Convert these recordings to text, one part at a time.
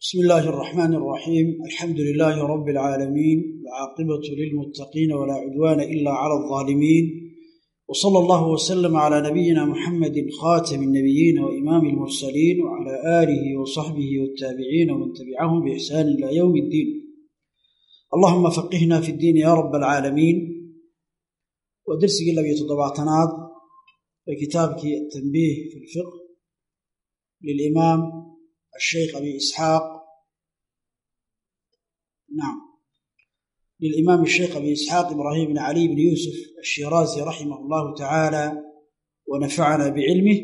بسم الله الرحمن الرحيم الحمد لله رب العالمين العاقبة للمتقين ولا عدوان إلا على الظالمين وصلى الله وسلم على نبينا محمد خاتم النبيين وإمام المرسلين وعلى آله وصحبه والتابعين ومن تبعهم بإحسان إلى يوم الدين اللهم فقهنا في الدين يا رب العالمين ودرسك الذي تضبعتناد في كتابك التنبيه في الفقه للإمام الشيخ أبي إسحاق. نعم. للإمام الشيخ أبي إسحاق إبراهيم بن علي بن يوسف الشيرازي رحمه الله تعالى ونفعنا بعلمه.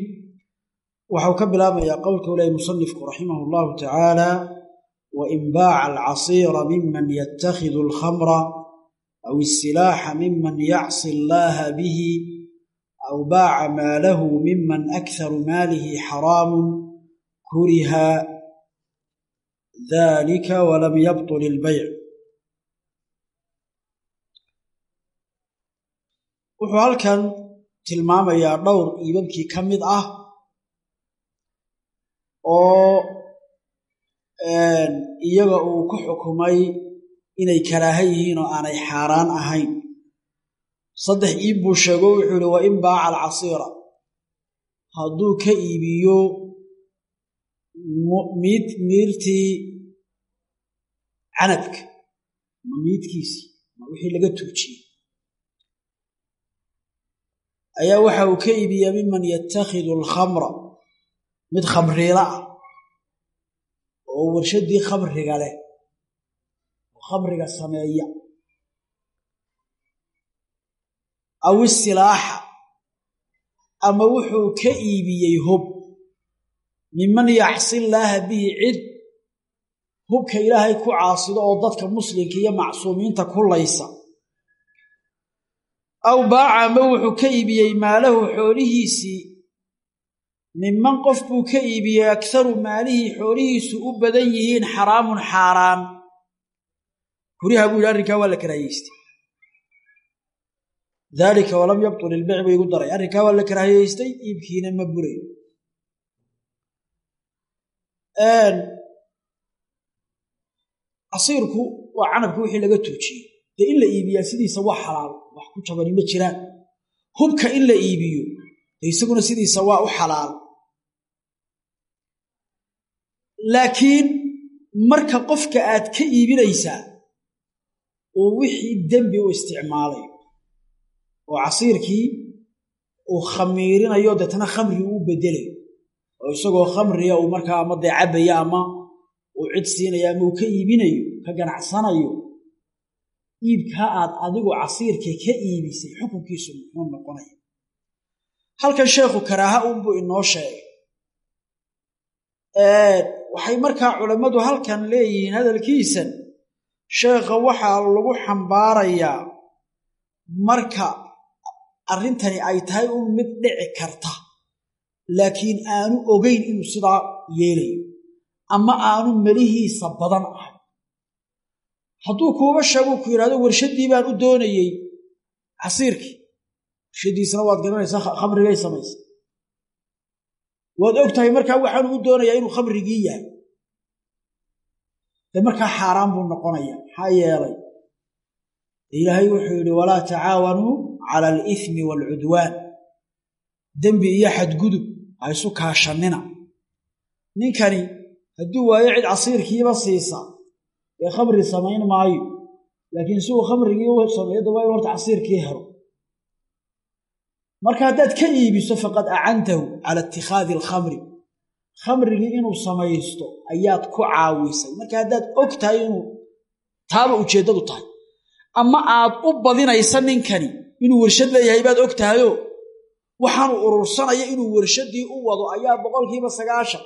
waxau ka bilaabayaa qowlka u leey musanifku raximahu allahu tacaala wa inbaaca alcasiira miman yatakhidu alkhamra aw isilaaxa miman yacsi allaha bihi aw baaca maalahu miman akharu maalihi xaraamun kuriha dalika walam yabtul ilbayc wuxuu halkan tilmaamayaa dhowr iibabkii ka mid ah oo iyaga uu ku xukumay inay karaaha yihiin oo aanay xaaraan ahayn. Saddex iib buu sheego wuxuu yihi wa in baaca alcasiira. Hadduu ka iibiyo miirtii canabka ma miidkiisii ma wixii laga tuujiyey. Ayaa waxa uu ka iibiyaa miman yatakhidu alkhamra mid khamriila ah oo warshaddii khamriga leh oo khamriga sameeya. Aw isilaaxa ama wuxuu ka iibiyey hub miman yacsi llaaha bihi cid hubka ilaahay ku caasido oo dadka muslimka iyo macsuumiinta ku laysa. Aw baaca ama wuxuu ka iibiyey maalahu xoolihiisii minman qof buu ka iibiyey akharu maalihii xoolihiisu u badan yihiin xaraamun xaaraan kuriha buu yidhi arrinkaa waa la karaahiyeystay daalika walam yabtul ilbic buu igu daray. Arrinkaa waa la karaahiyeystay iibkiina ma buray casiirku waa canabka wixii laga tuujiyey. Dee in la iibiyaa sidiisa waa xalaal wax ku jabani ma jiraan hubka in la iibiyo dee isaguna sidiisa waa u xalaal. Laakiin marka qofka aad ka iibinaysaa uu wixii dembi u isticmaalayo oo casiirkii uu khamiirinayo deetna khamri uu bedelayo oo isagoo khamriga uu markaa ama dee ama uu cid siinayo ama uu ka iibinayo ka ganacsanayo iibkaa aad adigu casiirka ka iibisay xukunkiisu muxuu noqonaya halkan sheekhu karaaha unbuu inoo sheegay. Waxay markaa culammadu halkan leeyihiin hadalkiisan. Sheekha waxaa lagu xambaarayaa marka arrintani ay tahay un mid dhici karta laakiin aanu ogayn inuu sidaa yeelayo ama aanu melihiisa badan ahay. Hadduu kuuba sheeguu ku yidhahdo warshaddii baan u doonayey. Casiirkii. Warshaddiisana waad garanaysaa khamrigay samaysa. Waad og tahay markaa waxaanu u doonayaa inuu khamrigii yahay. Dee markaa xaaraan buu noqonaya maxaa yeelay? Ilaahay wuxuu yidhi walaa tacaawanuu cala alithmi waalcudwaan dembi iyo xadgudub ha isu kaashannina ninkani hadduu waayo cid casiirkiiba siisa dee khamri samayn maayo laakiin si uu khamrigii u sameeyo da waa inu horta casiirkii helo. Marka haddaad ka iibiso faqad acantahu cala itikhaadi alkhamri. Khamrigii inuu samaysto ayaad ku caawisay. Marka haddaad og tahay inuu taaba ujeeddadu tahay ama aad u badinaysa ninkani inuu warshad leeyahay baad og tahayoo waxaanu urursanaya inuu warshaddii u wado ayaa boqolkiiba sagaashan.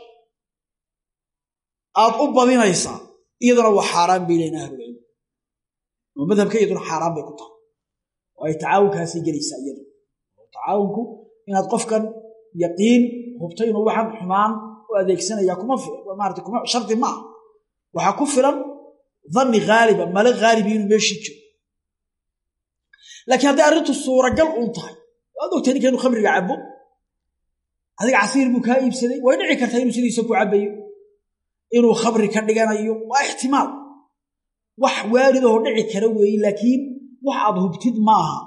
Aad u badinaysaa iyaduna waa xaaraan bay leeyiin ahlulcilm oo madhabka iyaduna xaaraan bay ku tahay. Oo ay tacaawunkaasay gelaysaa iyadu. Tacaawunku inaad qofkan yaqiin hubto inuu waxan xumaan u adeegsanaya kuma maarata kuma shardi ma waxaa ku filan danni haaliba male haalibi inuu meeshii jiro laakiin hadday arrintu suuragal uun tahay waad ogtahay ninka inuu khamriga cabo adiga casiir buu kaa iibsaday. Way dhici kartaa inuu sidiisa ku cabayo inuu khamri ka dhiganayo. Waa ixtimaal. Wax waalidahoo dhici kara weeye laakiin wax aad hubtid ma aha.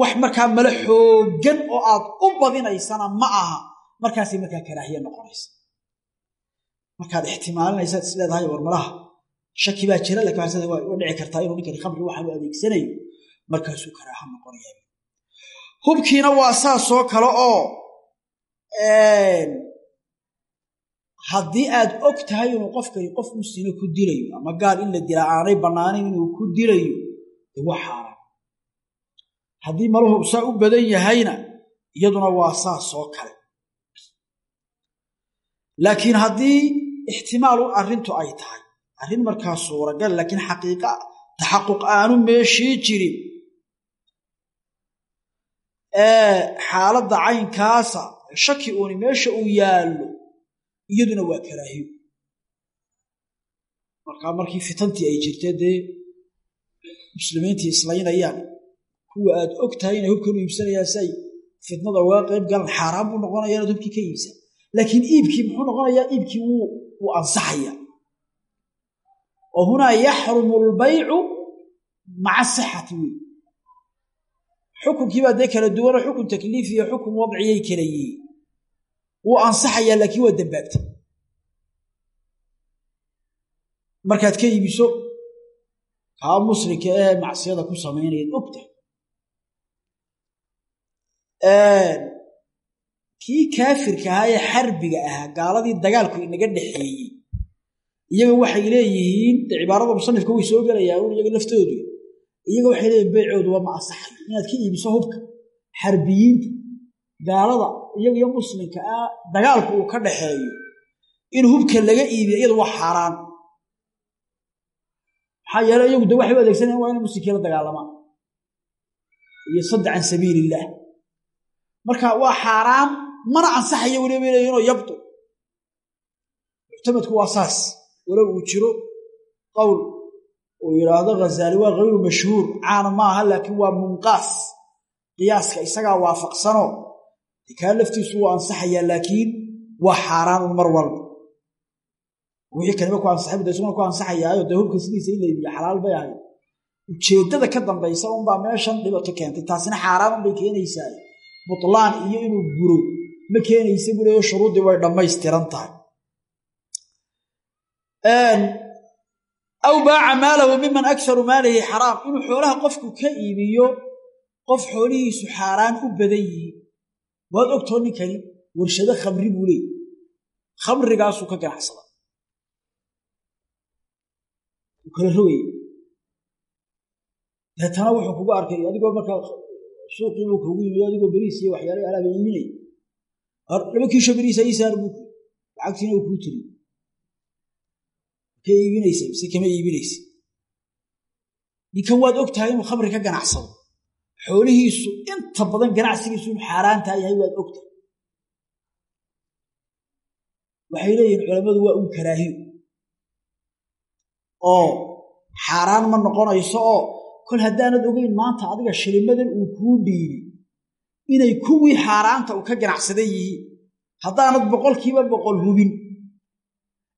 Wax markaa male xooggan oo aad u badinaysana ma aha. Markaasay markaa karaahiye noqonaysa. Markaad ixtimaalinaysaad is leedahay war malaha. Shaki baa jira waxaa waa dhici kartaa inuu ninkani khamri waxaan u adeegsanayo. Markaasuu karaaha noqonaya hubkiina waa saasoo kale oo haddii aad og tahay inuu qofkani qof muslima ku dilayo ama gaal in la dilaa aanay bannaanayn inuu ku dilayo de waa xaaraan haddii maluhu saa u badan yahayna iyaduna waa saasoo kale. Laakiin haddii ixtimaalu arrintu ay tahay arrin markaa suuragal laakiin xaqiiqa taxaquq aanu meeshii jirin xaaladda caynkaasa shaki uuni meesha uu yaallo iyaduna waa karaahiyo. Markaa markii fitantii ay jirtee dee muslimiintii islaynayaan kuwa aad og tahay inay hubkan u iibsanayaan si ay fitnada uga qayb galan xaaraan buu noqonaya inaad hubkii ka iibsan. Laakiin iibkii muxuu noqonayaa iibkii wuu ansaxaya oo hunaa yaxrumu albaycu maca sixati wey xukunkiibaa dee kala duwanoo xukun takliif iyo xukun wadciyay kala wuu ansaxayaa laakiin waa dambaabtay. Markaad ka iibiso kaa muslimka ee macsiyada ku samaynayaad ogtahay kii kaafirka ahaa ee xarbiga ahaa gaaladii dagaalku inaga dhexeeyey iyaga waxay leeyihiin cibaarada musanifka way soo gelayaan un iyaga laftoodu iyaga waxay leeyihiin beycoodu waa ma asaxay inaad ka iibiso hubka xarbiyiinta gaalada iyaga iyo muslimka ah dagaalku uu ka dhaxeeyo. In hubka laga iibiya iyadu waa xaaraan maxaa yeele iyagu de waxay u adeegsanayan waa inay muslimkii la dagaalamaan iyo sadda can sabiil illaah marka waa xaaraan mana ansaxaya weliba bay leeyihinoo yabdu muctamadku waa saas. Walow uu jiro qowl uu yidhaahdo ghazaali waa hayru mashhuur caana maaha laakiin waa munqaas. Qiyaaska isagaa waafaqsanoo kaa laftiisu waa ansaxayaa laakiin waa xaaraanun mar walba. Wixii kalima ku ansaxay de isaguna ku ansaxayaayo dee hubka sidiisa in la iibiyo xalaal bay ahayd. Ujeeddada ka dambaysa unbaa meeshan dhibato keentay taasina xaaraan unbay keenaysaa. Butlaan iyo inuu buro ma keenaysa buu leeyo shuruuddii way dhammaystiran tahay aw baaca maalahu miman akharu maalihi xaraam inuu xoolaha qofku ka iibiyo qof xoolihiisu xaaraan u badan yihiin waad ogtoo ninkani warshado khamri buu leey khamrigaasuu ka ganacsada uu kala rogaya deetana wuxuu kugu arkay adigoo markaa suuqiibuu kugu yimid adigoo beriis iyo waxyaala alaaba iibinaya laba kiisho beriisa ii saar buu lacagtiina uu kuu tiriy ka iibinaysa mise kama iibinaysa. Ninkan waad og tahay inuu khamri ka ganacsado. Xoolihiisu inta badan ganacsigiisu inu xaaraantaa yahay waad og tahay waxay leeyihiin culammadu waa un karaahiyo oo xaaraan ma noqonayso oo kol haddaanad ogeyn maanta adiga shilimadan uu kuu dhiibay inay kuwii xaaraanta uu ka ganacsadan yihiin haddaanad boqolkiiba boqol hubin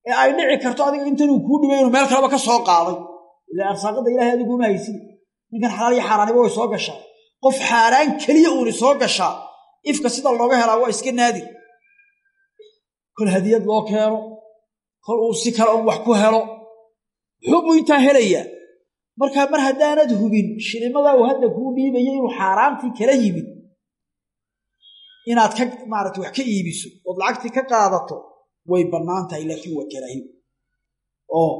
ee ay dhici karto adiga intanuu kuu dhibay inuu meel kaleba ka soo qaaday. Ilaa arsaaqada ilahay adiguuma haysin. Ninkan xalaal iyo xaaraaniba way soo gashaa. Qof xaaraan keliya uuni soo gashaa. Ifka sida looga helaa waa iska naadir kol hadiyad loo keeno. Kol uu si kale un wax ku helo. Muxuu intaa helayaa markaa mar haddaanad hubin shilimadaa uu hadda kuu dhiibaya inuu xaaraantii kala yimid. Inaad ka maarata wax ka iibiso ood lacagtii ka qaadato way bannaan tahay laakiin waa karaahiyo oo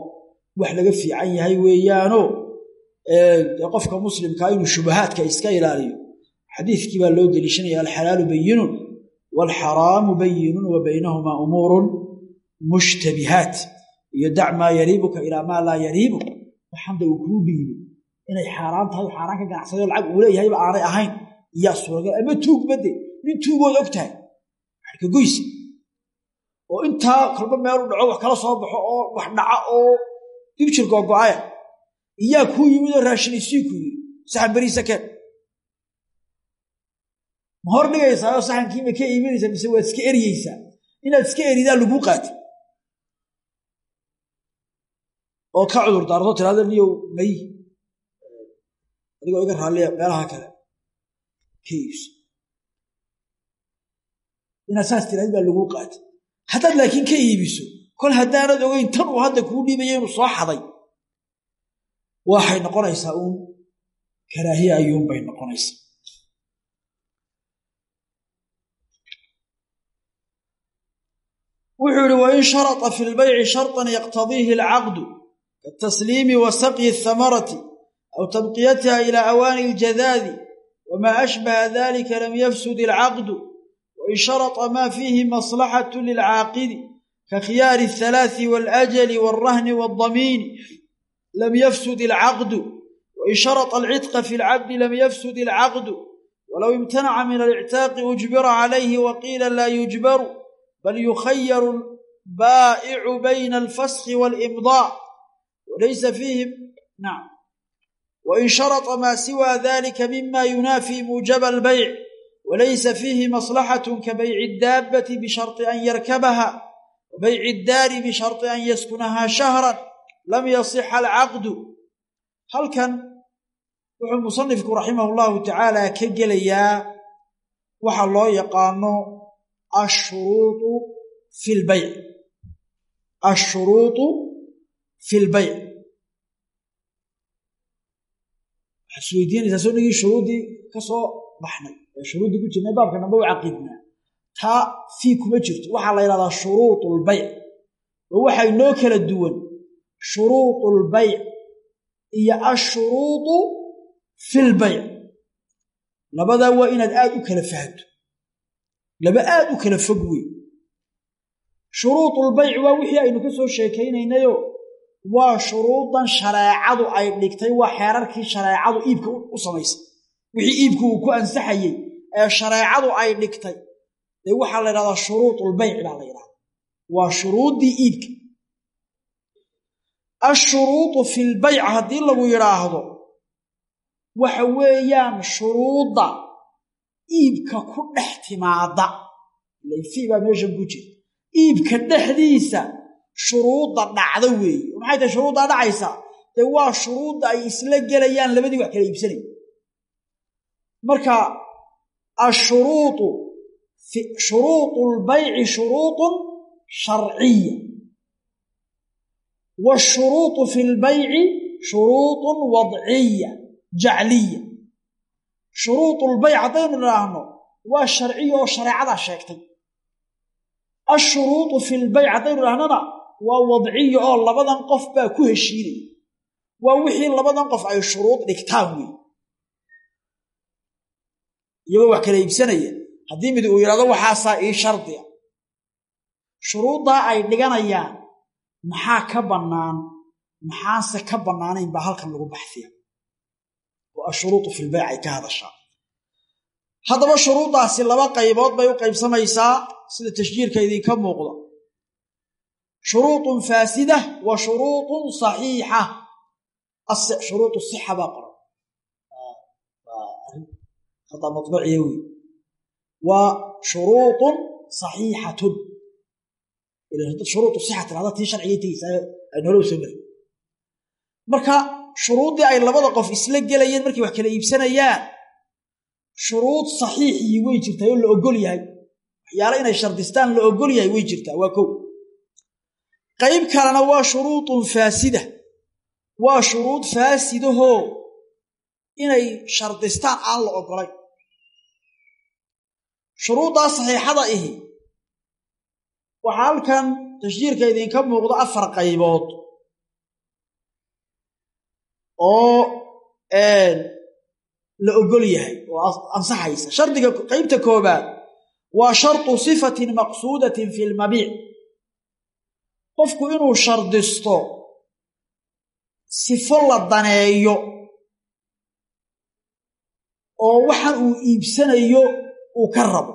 wax laga fiican yahay weeyaano qofka muslimkaa inuu shubahaadka iska ilaaliyo. Xadiidkii baa loo deliishanaya alxalaalu bayinun waalxaraamu bayinun wa baynahumaa umuurun mushtabihaat. Iyo dac maa yariibuka ilaa maa laa yariibuk waxanda uu kuu dhiibay inay xaaraan tahay oo xaaraan ka ganacsado lacag uu leeyahayba aanay ahayn. Iyaa suuragal ama tuug badde nin tuugood og tahay. Ka goysa oo intaa kolba meelu dhaco wax kala soo baxo oo wax dhaca oo dibjir googo'aya iyaa kuu yimid oo raashinaysiii ku yiri saxan beriisa keen ma hor dhigaysaa oo saxankiima ka iiminaysaa mise waad iska eryeysaa inaad iska eridaa laguu qaatay. Oo ka cudur daarto tirahda niyow may. Adigoo iga raalliya meelaha kale. Ka inaad saas tirahdid baa laguu qaatay haddaad laakiin ka iibiso kol haddaanad ogeyn tan uu hadda kuu dhiibaya inuu soo xaday waxay noqonaysaa uun karaahiye ayuunbay noqonaysaa wuxuu ihi wain sharطa fi lbayci sharطan yaqtadiihi alcaqdu katasliimi wa saqyi اthamarati aw tabqiyatiha ila awaani اljadaadi wma ashbaha dalika lam yafsud alcaqdu wain sharaطa ma fiihi maslaxaة lilcaaqidi kakhiyaari الhalaaثi wاlأjli wاlrahni wاldamiini lam yafsud alcaqdu wain sharaطa alcidqa fi اlcabdi lam yafsud alcaqdu walow imtanaca min alictaaqi ujbira calayhi waqiila laa yujbaru bal yukhayaru baa'icu bayna alfaskhi waalimdaa walaysa fiihi nacam wain sharطa maa siwa dalika mima yunaafi muujaba albayc walaysa fiihi maslaxatun ka bayci daabati bisharti an yarkabaha wa bayci iddaari bisharti an yaskunahaa shahran lam yasixa alcaqdu halkan wuxuu musanifku raximah llahu tacaala ka gelayaa waxa loo yaqaano ashuruudu fi lbayc ashuruudu fi lbayc waxaad isweydiinaysaa soo dhegii shuruudii ka soo baxnay shuruuddii ku jirnay baabka namba u caqiidnaa taa fii kuma jirto waxaa la yidhahdaa shuruuط lbayc oo waxay noo kala duwan shuruuط lbayc iyo ashuruuطu fi lbayc labadaa waa inaad aad u kala fahanto laba aad u kala fog wey shuruudulbayc waa wixii aynu ka soo sheekaynaynayo waa shuruudan shareecadu ay dhigtay waa xeerarkii shareecadu iibka u samaysay wixii iibku uu ku ansaxayey ee shareecadu ay dhigtay. Dee waxaa la ydhahdaa shuruudulbayc baa la ydhahdaa waa shuruuddii iibka. Ashuruudu filbayc haddii lagu yidhaahdo waxa weeyaan shuruudda iibka ku dhex timaada baa meeshan ku jira. Iibka dhexdiisa shuruudda dhacda weeye. Maxay tahay shuruuddaa dhacaysaa dee waa shuruudda ay isla gelayaan labadii wax kala iibsanay marka ashuruudu shuruudu lbayci shuruudun sharciya waashuruudu fi lbayci shuruudun wadciya jacliya shuruudulbayc haddaynu idhaahno waa sharciya oo shareecadaa sheegtay ashuruudu fi lbayc haddaynu idhahnona waa wadciya oo labadan qof baa ku heshiinaya waa wixii labadan qof ay shuruud dhigtaan wey iyagoo wax kala iibsanaya. Haddii mid uu yidhahdo waxaasaa ii shardiya. Shuruuddaa ay dhiganayaan maxaa ka bannaan? Maxaanse ka bannaanayn baa halkan lagu baxfiya oo ashuruudu fi lbayc ay ka hadashaa. Haddaba shuruuddaasi laba qaybood bay u qaybsamaysaa sida tashjiirka idinka muuqda shuruudun faasida wa shuruudun saxiixa. Shuruud sixa baa qoran khata maطbaciya wey waa shuruudun saxiixatun ila shuruud sixa tirahda tii sharcigay tegeysaa aynu hore u soo marin marka shuruuddii ay labada qof isla gelayeen markay wax kala iibsanayaan shuruud saxiixii way jirtaa oo la ogol yahay. Waxyaale inay shardistaan la ogol yahay way jirtaa waa kow. Qayb kalena waa shuruudun faasida. Waa shuruud faasidahoo inay shardistaan aan la ogolayn shuruuddaa saxiixada ihi. Waxaa halkan tashjiirka idinka muuqdo afar qaybood. Oo la ogol yahay oo ansaxaysa. Shardiga qaybta koobaad waa shartu sifatin maqsuudatin fi lmabiic qofku inuu shardisto sifo la daneeyo oo waxan uu iibsanayo uu ka rabo.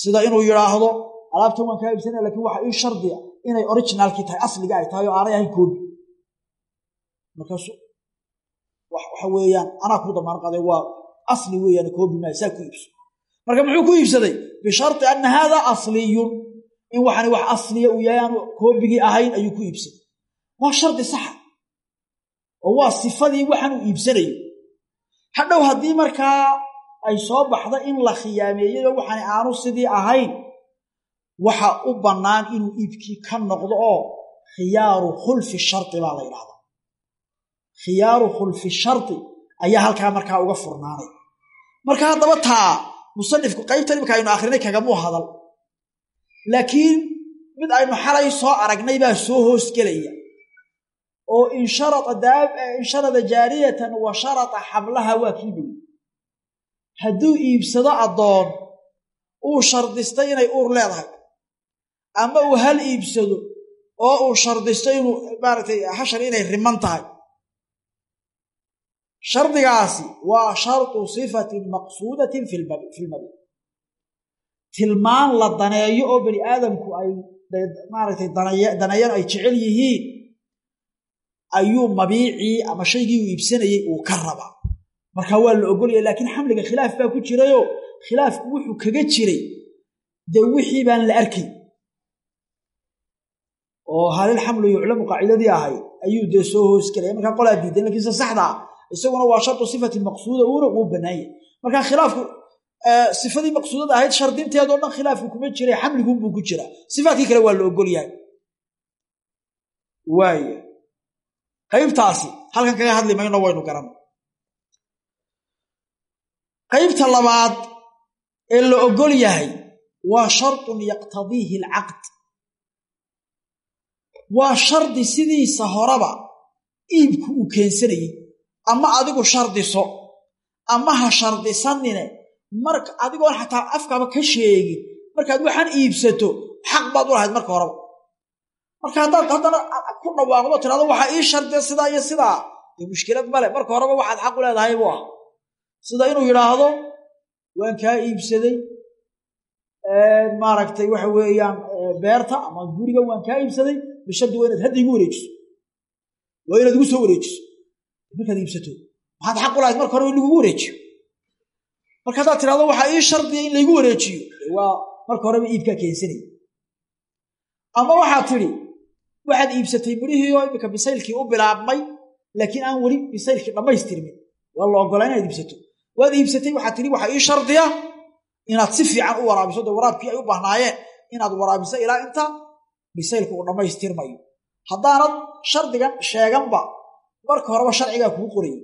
Sida inuu yidhaahdo alaabtan waan kaa iibsanaya laakiin waxa ii shardiya inay originaalkii tahay asliga ay tahay oo aanay ahayn koobi. Markaasu waxa weeyaan anaa ku damaan qaday waa asli weeyaan koobi maay saa ku iibso. Marka muxuu ku iibsaday? Bisharti anna haada asliyun. In waxani wax asliya uu yahay aanu koobigii ahayn ayuu ku iibsaday waa shardi saxa oo waa sifadii waxaanuu iibsanayo. Hadhow haddii markaa ay soo baxdo in la khiyaameeyayo waxaan aanu sidii ahayn. Waxa u bannaan inuu iibkii ka noqdo oo khiyaaru khulfi shardi baa la ydhahdaa khiyaaru khulfi shardi ayaa halkaa markaa uga furnaanay. Marka haddaba taa musanifku qaybtan imika aynu akhrinay kagamuu hadal. Laakiin mid aynu xalay soo aragnay baa soo hoosgelaya oo insharada jaariyatan wa sharata xablaha waa kii dhigi hadduu iibsado addoon uu shardistay inay uur leedahay. Ama uu hal iibsado oo uu shardisto inuu maaragtay hashar inay riman tahay. Shardigaasi waa shartu sifatin maqsuudatin fi lmabi tilmaan la daneeyo oo bani aadamku ay maaragtay daneeyaan ay jecel yihiin ayuu mabiicii ama shaygii uu iibsanayey uu ka rabaa markaa waa la ogolaya laakiin xamliga khilaaf baa ku jirayoo khilaafku wuxuu kaga jiray dee wixii baan la arkay. Oo halil xamlu yuclamu qaacidadii ahayd ayuu dee soo hoosgelaya markaa qolaa diidan lakiinse saxdaa isaguna waa shartu sifati maqsuuda uuna uu bannaanya markaa khilaafku sifadii maqsuudada ahayd shardinteedoo dhan khilaafku kuma jira xamliguunbuu ku jira sifaatkii kale waa la ogol yahay waaya qaybtaasi halkan kaga hadli mayno waynu garan qaybta labaad ee la ogol yahay waa shartun yaqtadiihi alcaqd. Waa shardi sidiisa horeba iibku uu keensanayey ama adigu shardiso ama ha shardisanine marka adigoon xataa afkaba ka sheegin markaad waxaan iibsato xaq baad u lahayd marka horeba. Marka haddaad haddana ku dhawaaqdo tirahdo waxaa ii shardiya sidaa iyo sidaa. Dee mushkilad male marka horeba waxaad xaq u leedahay buu ah sida inuu yidhaahdo waan kaa iibsaday maaragtay waxa weeyaan beerta ama guriga waan kaa iibsaday bishardi waa inaad hadda igu wareejiso. Waa inaad igu soo wareejiso. Markaad iibsato maxaad xaq u marka horeba in lagugu wareejiyo. Marka haddaad tirahdo waxaa ii shardiya in laygu wareejiyo. Waa marka horeba iibkaa keensanaya ama waxaad tidhi waxaad iibsatay midhihii oo imika bisaylkii u bilaabmay laakiin aan weli bisaylkii dhammaystirmin. Waa la ogolaa inaad iibsato waad iibsatay waxaad tidhi waxaa ii shardiya inaad si fiican u waraabiso. Dee waraabkii ay u bahnaayeen inaad waraabiso ilaa inta bisaylku uu dhammaystirmayo. Haddaanad shardigan sheeganba marka horeba sharcigaa kuu qorayay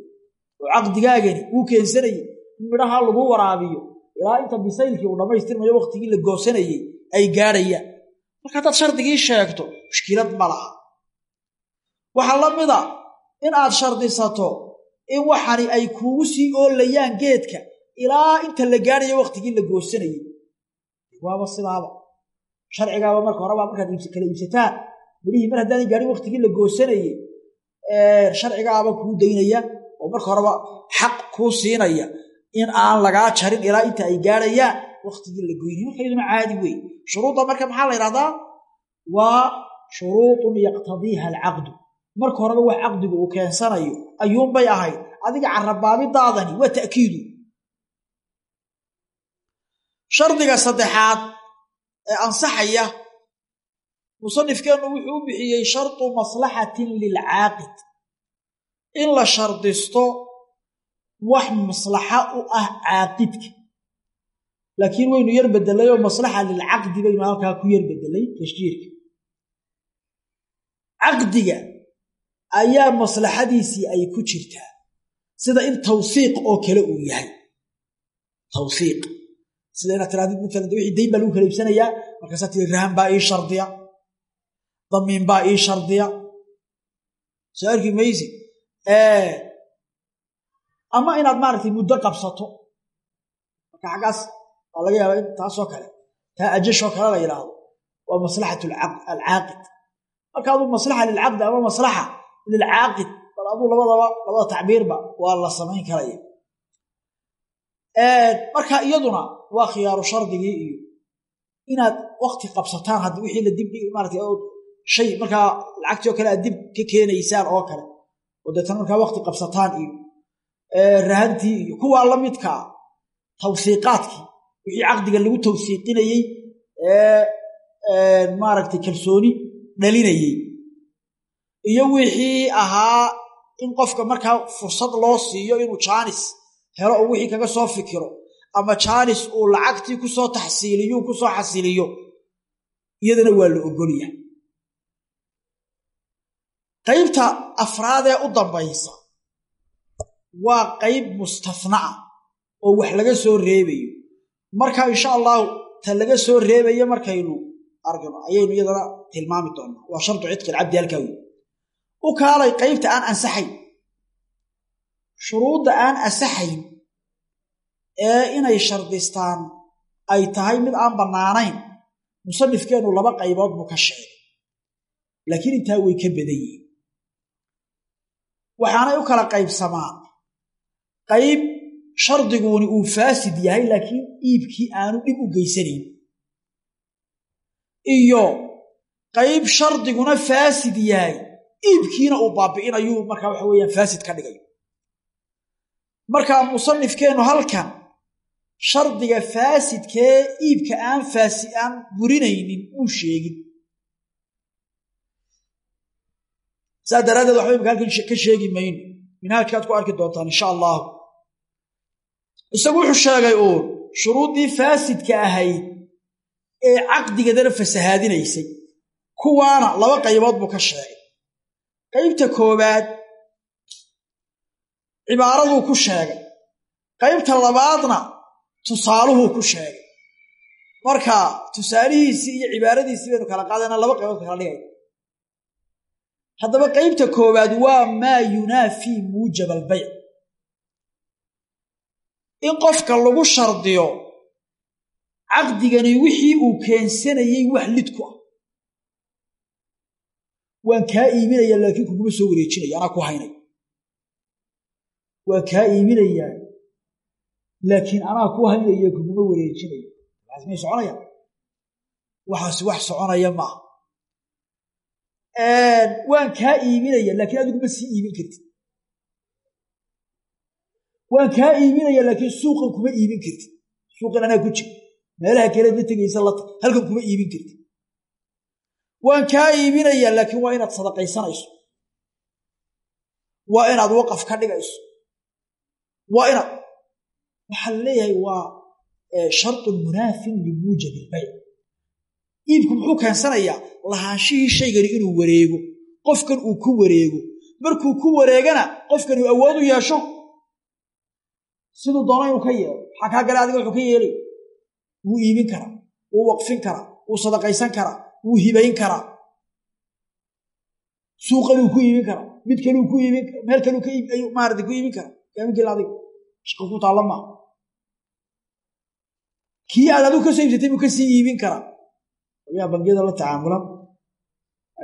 oo caqdigaagani wuu keensanayey in midhaha lagu waraabiyo ilaa inta bisaylkii uu dhammaystirmayo wakhtigii la goosanayey ay gaadhayaan marka haddaad shardigii sheegto mushkilad ma laha. Waxaa la mida in aad shardisato in waxani ay kuugu sii oolayaan geedka ilaa inta la gaadhayo wakhtigii la goosanayey waaba sidaaba. Sharcigaaba marka horeba markaad kala iibsataan midhihii mar haddaanay gaadhin wakhtigii la goosanayey sharcigaaba kuu daynaya oo marka horeba xaq kuu siinaya in aan lagaa jarin ilaa inta ay gaadhayaan wakhtigii la goynay marka caadi wey shuruudda marka maxaa la ydhahdaa waa shuruudun yaqtadiiha alcaqdu marka horeba wax caqdigu uu keensanayo ayuunbay ahayd. Adiga carabaabidaadani waa ta'kiidu. Shardiga saddexaad ee ansaxaya musanifkeennu wuxuu u bixiyey shartu maslaxatin lilcaaqid. In la shardisto wax maslaxa u ah caaqidka. Laakiin waynu yar bedelay oo maslaxa lilcaqdi baynu halkaa ku yar bedelay tashjiirka. Caqdiga ayaa maslaxadiisii ay ku jirtaa sida in tawsiiq oo kale uu yahay. Tawsiiq. Sida inaad tirahdid maalan de wixii dayn baa lagu kala iibsanayaa markaasaa tiri rahan baa ii shardiya. Damiin baa ii shardiya. Soo arki maysi ama inaad maaragtay muddo qabsato. Marka xaggaas waa laga yaabaa in taasoo kale taa ajashoo kale la yidhaahdo waa maslaxatu alcaaqid. Marka aduu maslaxa lilcaqdi ama maslaxa lilcaaqid bal aduu labadaba labada tacbiirba waa la samayn karaya marka iyaduna waa khiyaaru shardigii iyo inaad wakti qabsataan hadd wixii la dib maarata shay markaa lacagtii oo kale aad dib ka keenaysaan oo kale oo deetana markaa wakti qabsataan iyo rahantii iyo kuwaa la midkaa tawsiiqaadkii wixii caqdiga lagu tawsiiqinayey ee maaragtay kalsooni dhalinayey iyo wixii ahaa in qofka markaa fursad loo siiyo inuu jaanis helo oo wixii kaga soo fikiro ama jaanis uu lacagtii ku soo taxsiiliyo ku soo xasiliyo iyadana waa la ogolyahay. Qaybta afraadee u dambaysa waa qayb mustathnaa oo wax laga soo reebayo. Marka insha allahu ta laga soo reebayo markaynu argno ayaynu iyadana tilmaami doonaa. Waa shardu cidqi ilcabdi halkaa wey u kaalay qaybta aan ansaxayn shuruudda aan ansaxayn ee inay shardistaan ay tahay mid aan bannaanayn. Musanifkeennu laba qaybood buu ka sheegay laakiin intaa way ka badan yihiin. Waxaanay u kala qaybsamaan. Qayb shardiguni uu faasid yahay laakiin iibkii aanu dhib u geysanayn. Iyo qayb shardiguna faasid yahay iibkiina uu baabi'inayuu markaa waxa weeyaan faasid ka dhigayo markaa musanifkeennu halkan shardiga faasidkee iibka aan faasi aan burinaynin uu sheegin. Saa daraaddeed waxba imika halkan ka sheegi mayno minhaajkaad ku arki doontaan insha allahu. Isagu wuxuu sheegay uun shuruuddii faasidka ahayd ee caqdigadana fasahaadinaysay. Kuwaana laba qaybood buu ka sheegay qaybta koowaad cibaaraduu ku sheegay. Qaybta labaadna tusaaluhuu ku sheegay. Marka tusaalihiisii iyo cibaaradiisii baynu kala qaadana laba qaybood kala dhigay. Haddaba qaybta koowaad waa maa yunaafii muujab albayc in qofka lagu shardiyo caqdigani wixii uu keensanayey wax lid ku ah waan kaa iibinayaa laakiin kuguma soo wareejinaya anaa ku haynay. Waan kaa iibinayaa laakiin anaa ku haynaya kuguma wareejinaya. Waxaas may soconaya? Waxaasi wax soconaya maaha waan kaa iibinaya laakiin adigu ma sii iibin kartid. Waan kaa iibinaya laakiin suuqan kuma iibin kartid. Suuqan anaa ku jira. Meelaha kaleed la tegaysa la halkan kuma iibin kartid waan kaa iibinaya laakiin waa inaad sadaqaysanayso. Waa inaad waqaf ka dhigayso. Waa inaad waxaa la leeyahay waa shartun munaafin limuujab ilbayc iibku muxuu keensanayaa lahaanshihii shaygani inuu wareego qofkan uu ku wareego. Markuu ku wareegana qofkan uu awood u yeesho siduu doona inuu ka yeelo maxaa kaa gala adiga wuxuu ka yeelay? Wuu iibin karaa wuu waqfin karaa wuu sadaqaysan karaa wuu hibayn karaa. Suuqanuu ku iibin karaa. Mid kaluu ku iibin meel kaluu maarata ku iibin karaa. Kaamigel adiga shaqa ku taalla maa kii aad adigu ka soo iibsatay buu ka sii iibin karaa. Ayaa bangiyada la tacaamula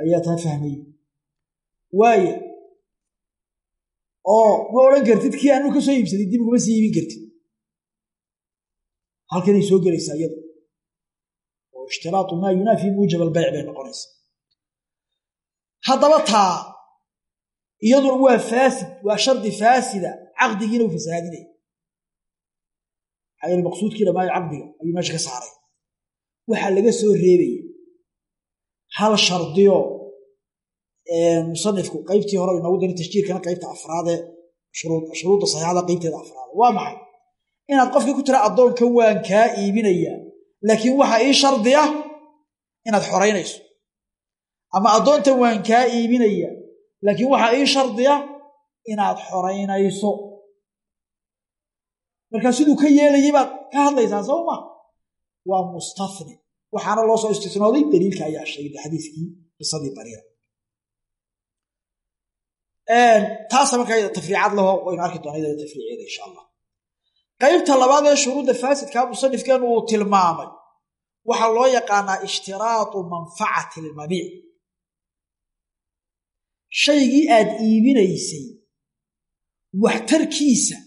ayaa taa fahmaya waaya oo ma odhan kartid kii aanu ka soo iibsaday dib uguma sii iibin kartid. Halkanay soo gelaysaa iyadu oo ishtiraatu maa yunaafi muujab albayc bay noqonaysaa haddaba taa iyaduna waa faasid waa shardi faasida caqdigiina uu fasahaadinaya maxaa maqsuudkii dhamaayo caqdiga ayuu meesha ka saaray waxaa laga soo reebaya hal shardiyo musanifku qaybtii hore inoogu darin tashjiirkana qaybta afraadee shuruudda saxiixada qaybteeda afraade waa maxay inaad qofkii ku tira addoonkan waan kaa iibinayaa laakiin waxaa ii shardi ah inaad xoraynayso ama addoontan waan kaa iibinayaa laakiin waxaa ii shardi ah inaad xoraynayso markaa siduu ka yeelayay baad ka hadlaysaa soo ma? Waa mustafni. Waxaana loo soo istisnooday daliilka ayaa sheegay xadiiskii qisadii bariira taasa markaa tafriicad laho waynu arki doona iyada tafriiceeda insha allah qaybta labaad ee shuruudda faasidkaa musanifkeenu uu tilmaamay waxaa loo yaqaanaa ishtiraatu manfacati almabiic shaygii aad iibinaysay waxtarkiisa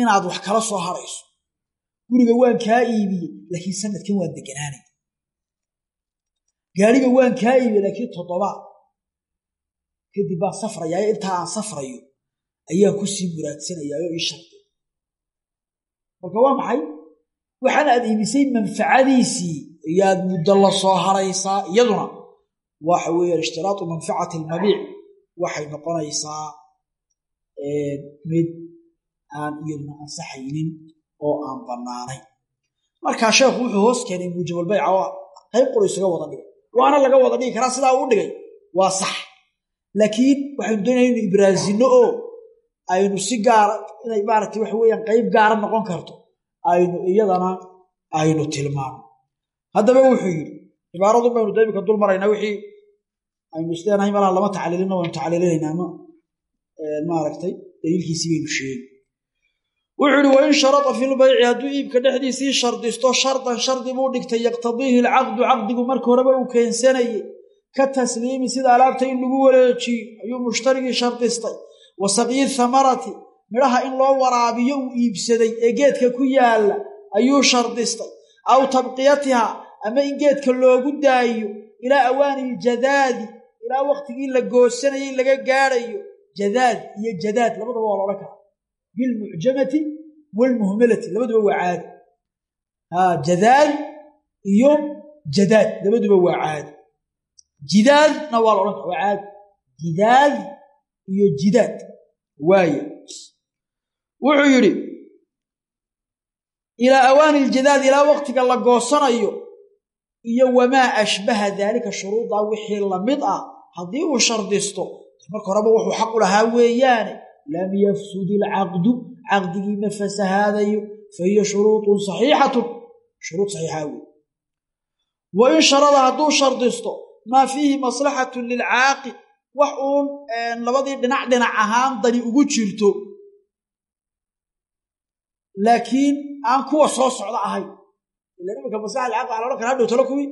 inaad wax kala soo harayso. Guriga waan kaa iibiyey laakiin sanadkan waan deganaanay gaariga waan kaa iibiyey laakiin toddobaad kadib baan safrayaa intaa aan safrayo ayaan ku sii muraadsanayaayo ii shardi marka waa maxay? Waxaana aad iibisay manfacadiisii. Ayaad muddo la soo haraysaa iyaduna. Waxa weeyaan ishtiraatu manfacati almabiic. Waxay noqonaysaa mid aan iyaduna ansaxaynin oo aan bannaanayn. Markaa sheekhu wuxuu hoos keenay muujabalbayca oo qayb quru isaga wada dhigay. Waana laga wada dhigi karaa sidaa uu dhigay. Waa sax. Laakiin waxaynu doonaya inu ibraasino oo aynu si gaara inay maaragtay waxa weeyaan qayb gaara noqon karto aynu iyadana aynu tilmaano. Haddaba wuxuu yidhi cibaaradu baynu da imika dul wixii aynu isleenahay malaha lama tacliilino waynu tacliilinaynaa ma maaragtay daliilkiisii baynu sheegi wuxuu ihi wain sharada fi lbayci hadduu iibka dhexdiisii shardisto shardan shardi buu dhigtay yaqtadiihi alcaqdu caqdigu marka horeba uu keensanayey ka tasliimi sida alaabta in lagu wareejiyo ayuu mushtarigii shardistay wa saqyi thamarati midhaha in loo waraabiyo uu iibsaday ee geedka ku yaalla ayuu shardistay. Aw tabqiyatiha ama in geedka loogu daayo ilaa awaani iljadaadi ilaa wakhtigii la goosanayey laga gaadhayo. Jadaad iyo jadaad labadaba waa loodhan karaa. Bilmucjamati waalmuhmalati labaduba waa caadi. Jadaad iyo jadaad labaduba waa caadi. Jidaadna waa waa caadi. Jidaad iyo jidaad. Waaya wuxuu yidhi ilaa awaani iljadaad ilaa wakhtiga la goosanayo iyo wamaa ashbaha daalika shuruudaa wixii la mid ah haddii uu shardisto marka horeba wuxuu xaq u lahaa weeyaane. Lam yafsud ilcaqdu caqdigii ma fasahaadayo fahiya shuruutun saxiixatun. Shuruud saxiixa wey wain sharada hadduu shardisto maa fiihi maslaxatun lilcaaqi wax uun labadii dhinac dhinac ahaan dani ugu jirto. Laakiin aan kuwa soo socda ahayn ila iminka maslaxa lilcaaqi waxa la odhan kara hadhow talo kuwii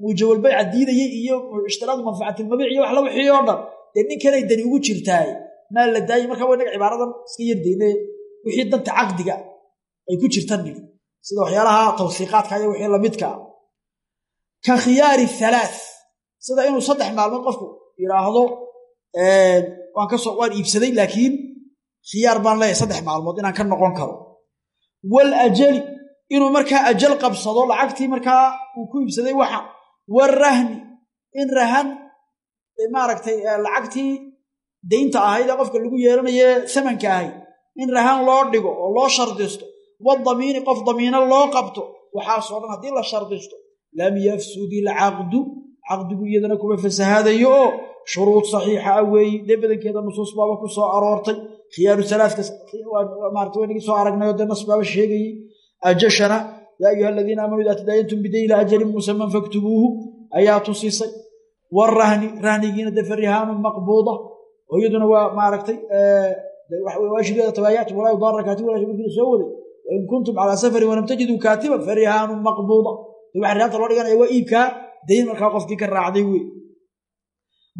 muujawalbayca diidayey iyo ishtiraadu manfacatilmabiic iyo wax la wixii oo dhan. Dee ninkanay dani ugu jirtaaye maa la daayey markaa wa inaga cibaaradan iska yardayne wixii danta caqdiga ay ku jirtan nidhi sida waxyaalaha tawsiiqaadka iyo wixii lamidka ka khiyaari halaa sida inuu saddex maalmood qofku yidhaahdo waan ka soo waan iibsaday laakiin khiyaar baan leeyahay saddex maalmood inaan ka noqon karo. Wal ajali inuu markaa ajal qabsado lacagtii markaa uu ku iibsaday waxa warahni in rahan maaragtay lacagtii daynta ahayd ee qofka lagu yeelanaye samanka ahayd in rahan loo dhigo oo loo shardisto wadamiini qof damiino loo qabto waxaasoo dhan haddii la shardisto lam yafsud ilcaqdu caqdigu iyadana kuma fasahaadayo. Oo shuruud saxiixa ah weeye. Dee badankeeda nusuus baaba ku soo aroortay. Khiyaaru salaadka maarata soo aragnayoo dee nas baaba sheegayey. Ajashana yaa ayuha aladiina aamanuu idaa tadaayantum bidayn ilaa ajalin musaman faktubuuhu ayaa tusisay. Warahni rahnigiina dee farihaanun maqbuuda oo iyaduna waa maaragtay waashigeeda tabaayatum walaa yudaara kaatib walaa shibirkiina soo waday. Wain kuntum calaa safarin walam tajiduu kaatiban farihaanun maqbuuda. De rihaanta loo dhiganaya waa iibkaa dayn markaa qofkii ka raacday wey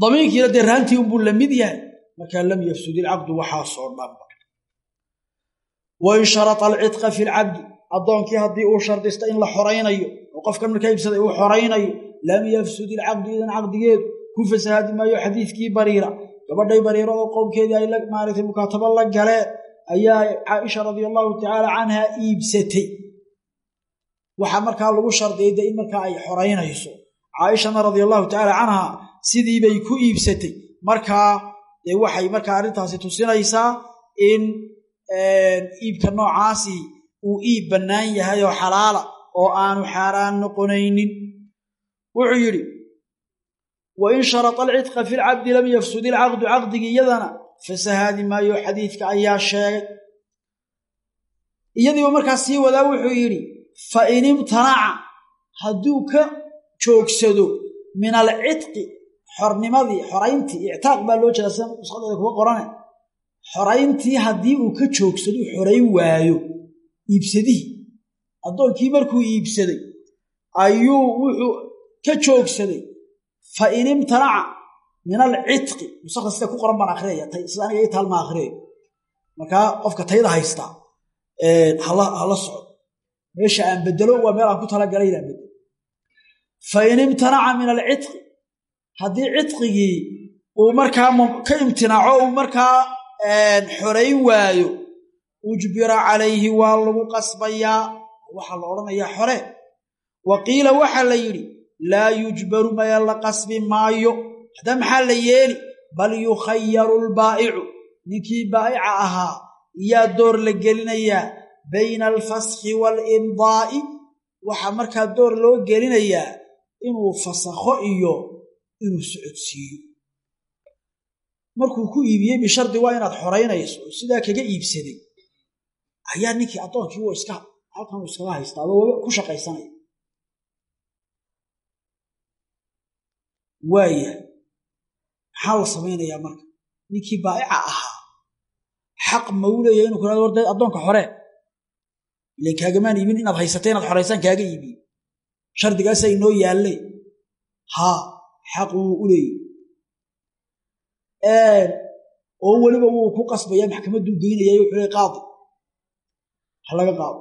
damiinkiina dee rahantii unbuu la mid yahay markaa lam yafsud ilcaqdu waxaasoo dhanba. Wain sharata alcidqa fi lcabdi addoonkii haddii uu shardista in la xoraynayo oo qofkan markaa iibsaday uu xoraynayo lam yafsud ilcaqdu idan caqdigeedu ku fasahaadi maayo xadiidkii bariira. Gabadhay bariira oo qowmkeedii ay maaragtay mukaatabo la galeen ayaa caaisha radia allahu tacaala canha iibsatay. Waxaa markaa lagu shardiyay in markaa ay xoraynayso caaishana radia allahu tacaala canha sidiibay ku iibsatay. Markaa dee waxay markaa arrintaasi tusinaysaa in iibka noocaasi uu iib bannaan yahay oo xalaala oo aanu xaaraan noqonaynin. Wuxuu yidhi wain sharata alcidqa fi lcabdi lam yafsud ilcaqdu caqdigii iyadana fasahaadi maayo xadiidka ayaa sheegay. Iyadiiba markaa sii wadaa wuxuu yidhi fa in imtanaca hadduu ka joogsado min alcidqi xornimadii xorayntii ictaaq baa loo jeeda sida kuga qorane. Xorayntii haddii uu ka joogsado xorayn waayo iibsadihii. Addoonkii markuu iibsaday ayuu wuxuu ka joogsaday fa in imtanaca min alcidqi nusakda sida ku qoran baan akhriyaya sida aniga ii taal ma akhriyayo markaa qofka tayda haystaa hala socdo. Meesha aan bedelo waa meel aan ku talagalay inaan bedelo fa in imtanaca min alcidqi haddii cidqigii uu markaa ka imtinaaco uu markaa xorayn waayo ujbira calayhi waa lagu qasbayaa waxaa la odhanayaa xore. Wa qiila waxaa la yidhi laa yujbaru maya la qasbi maayo. Haddaa maxaa la yeeli? Bal yukhayaru lbaa'icu. Ninkii baa'ica ahaa yaa door la gelinayaa. Bayna alfaskhi waalimdaa'i waxaa markaa door loo gelinayaa inuu fasakho iyo inuu socodsiiyo. Markuu ku iibiyey bishardi waa inaad xoraynayso sidaa kaga iibsaday. Ayaa ninkii addoonkii u iska halkanuu iskaga haystaa adoo ku shaqaysanaya waaya maxaa la samaynayaa marka? Ninkii baa'ica ahaa xaq ma u leeyahay inu kuhado war dee addoonka xoree ilan kaagamaan iibin inaad haysatay inaad xoraysaan kaaga iibiye shardigaasa inoo yaalle haa xaq wuu u leeyahy oo weliba wuu ku qasbaya maxkamadduu geynaya wuxuu leey qaadi. Halaga qaado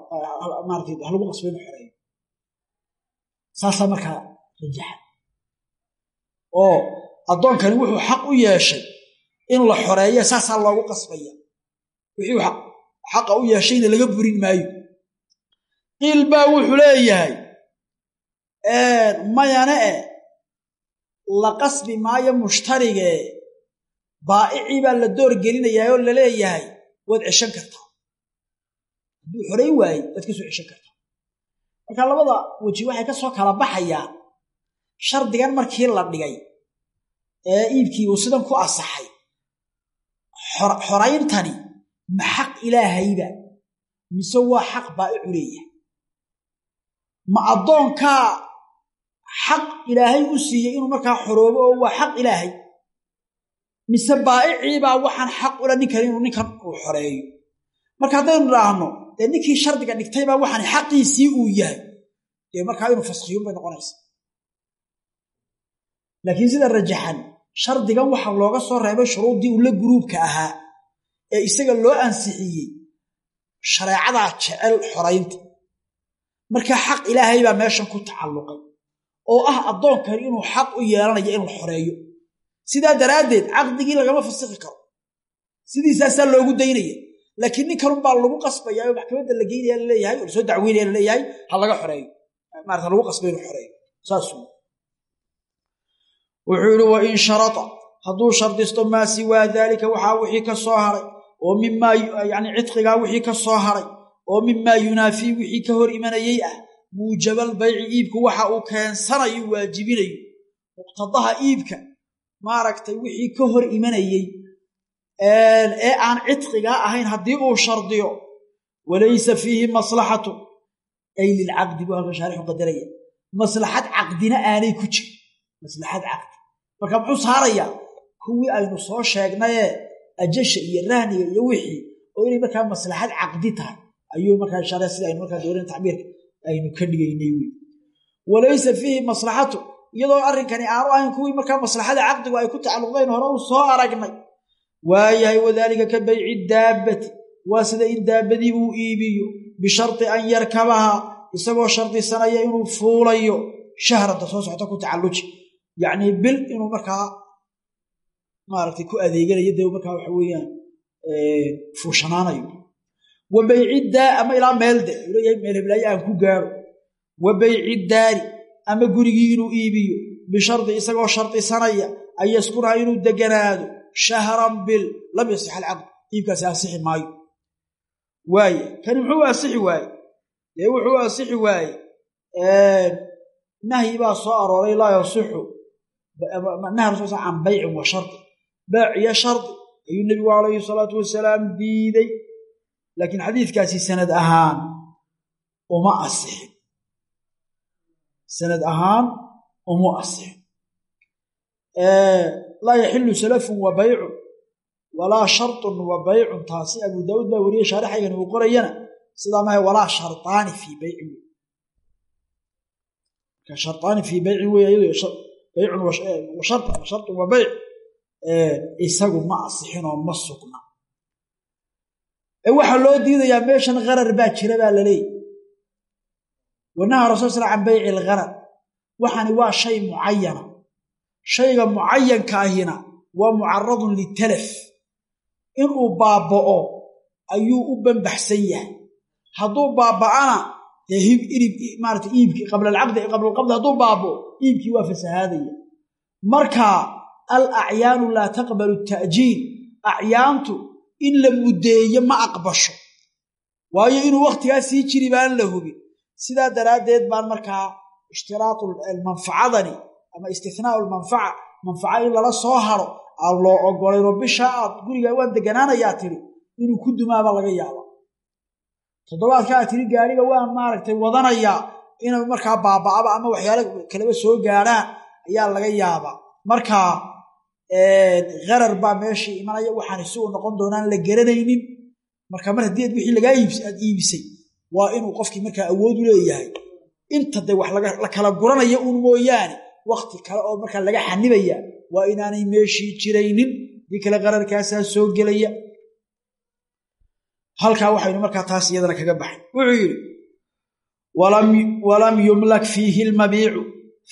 maarata ha lagu qasba xoreeyo saasaa markaa rajaxa. Oo addoonkani wuxuu xaq u yeeshay in la xoreeya saasaa loogu qasbaya. Wixii xaqa u yeeshayna laga burin maayo. Qiil baa wuxuu leeyahay mayane e. La qasbi maayo mushtarigee baa'icii baa la door gelinayaa oo la leeyahay. Waad ceshan kartaa hadduu xorayn waaye waad ka soo ceshan kartaa marka labada weji waxay ka soo kala baxayaan shardigan markii la dhigay ee iibkii uu sidan ku asaxay. Xorayntani ma xaq ilaahayba mise waa xaq baa'icu leeyahay? Ma addoonkaa xaq ilaahay u siiyey inuu markaa xoroobo oo waa xaq ilaahay. Mise baa'iciibaa waxaan xaq ula ninkan inuu ninkan uu xoreeyo. Marka haddaynu idhaahno dee ninkii shardiga dhigtaybaa waxaan xaqiisii uu yahay. Dee markaa inuu faskiyun bay noqonaysa laakiin sida rajaxan shardigan waxa looga soo reebay shuruuddii uu la guruubka ahaa ee isaga loo ansixiyey shareecadaa jecel xoraynta marka xaq ilaahay baa meeshan ku tacalluqay oo ah addoonkani inuu xaq u yeelanayo in la xoreeyo. Sidaa daraaddeed caqdigii lagama fasikhi karo. Sidiisaasaa loogu daynaya. Laakiin ninkanunbaa lagu qasbaya oo maxkamadda la geynaya la leeyahay oo la soo dacweynaya la leeyahay ha laga xoreeyo. Maarata lagu qasbay inuu xoreeyo. Saas wuxuu yihi wain sharata. Hadduu shardisto maa siwaa daalika waxaa wixii ka soo haray. Oo mimaa yani cidqigaa wixii ka soo haray. Oo mimaa yunaafii wixii ka hor imanayey ah muujabal bayci iibku waxa uu keensanayo waajibinayo muqtadaha iibka. Maaragtay wixii ka hor imanayey ee aan cidqigaa ahayn haddii uu shardiyo walaysa fiihi maslaxatu. Ay lilcaqdi buu halka shaarixu qadaraya maslaxad caqdina aanay ku jirin. Maslaxad caqdi. Marka muxuu saarayaa kuwii aynu soo sheegnayee ajasha iyo rahniga iyo wixii oo inay markaa maslaxad caqdi tahay. Ayuu markaa share sida aynu markaa aynu ka dhigaynay wey walaysa fiihi maslaxatu iyadoo arrinkani aanu ahayn kuwii markaa maslaxada caqdigu ay ku tacalluqdeen hore u soo aragnay. Waayahay wadaalika ka bayci daabbati waa sida in daabbadii uu iibiyo bisharti an yarkabaha isagoo shardisanaya inuu fuulayo shahrada soo socota ku tacalluji. Yacnii bil inuu markaa maaragtay ku adeeganayo dee markaa waxa weeyaan fuushanaanayo wa ama ilaa meel de. Uu leeyahay meel aan ku gaaro. Wa bayci daari ama gurigii inuu iibiyo bishardi isagoo shardisanaya an yaskunaha inuu deganaado shahran bil lam yasix alcaqd iibkaasi asixi maayo. Waaye kani muxuu asixi waaye dee wuxuu asixi waaye nahyi baa soo arooray laa yasixu nahy rasul sl baycin wa shardi. Baac iyo shardi ayuu nebigu calayhi salaatu wasalaam diiday laakiin xadiidkaasi sanad ahaan uma asixin sanad ahaan uma asixin laa yaxilu salafun wa baycun walaa shartun wa baycun taasi abu daawuud baa weriye shaarixaygan uu qorayana. Sidaa maha walaa shartaani fii baycin wey marka shartaani fii baycin wey baycun wa shartun wa bayc isagu ma asixinoo ma sugna ee waxaa loo diidayaa meeshan harar baa jira baa la leeyay wanaha rasul sal can bayci algharar waxani waa shay mucayana shayga mucayanka ahina waa mucaradun litalaf inuu baaba'o ayuu u banbaxsan yahay. Hadduu baaba'ana dee inib maarata iibkii qabla alcaqdi qabla alqabdi hadduu baabo iibkii waa fasahaadaya. Marka al acyaanu laa taqbalu ta'jiil. Acyaantu in la muddeeyo ma aqbasho. Waayo inuu wakhtigaa sii jiri baan la hubin. Sidaa daraaddeed baan markaa ishtiraatu manfacadani ama istinaau lmanfaca manfaca in lala soo haro aan loo ogolayno bishaa aad gurigaa waan deganaanayaa tiri inuu ku dumaaba laga yaaba toddobaadka aad gaariga waan maaragtay wadanayaa inuu markaa baaba'aba ama waxyaala kaleba soo gaadhaan ayaa laga yaabaa. Markaa harar baa meeshii imanaya waxaan uu noqon doonaan la garanaynin. Marka mar haddii wixii lagaa aad iibisay waa inuu qofkii markaa awood u leeyahay. Inta de wax la kala guranaya uun mooyaane wakti kale oo markaa laga xanibaya waa inaanay meeshii jiraynin dii kale qararkaasaa soo gelaya. Halkaa waxaynu markaa taas iyadana kaga baxay. Wuxuu yidhi walam yumlak fiihi lmabiicu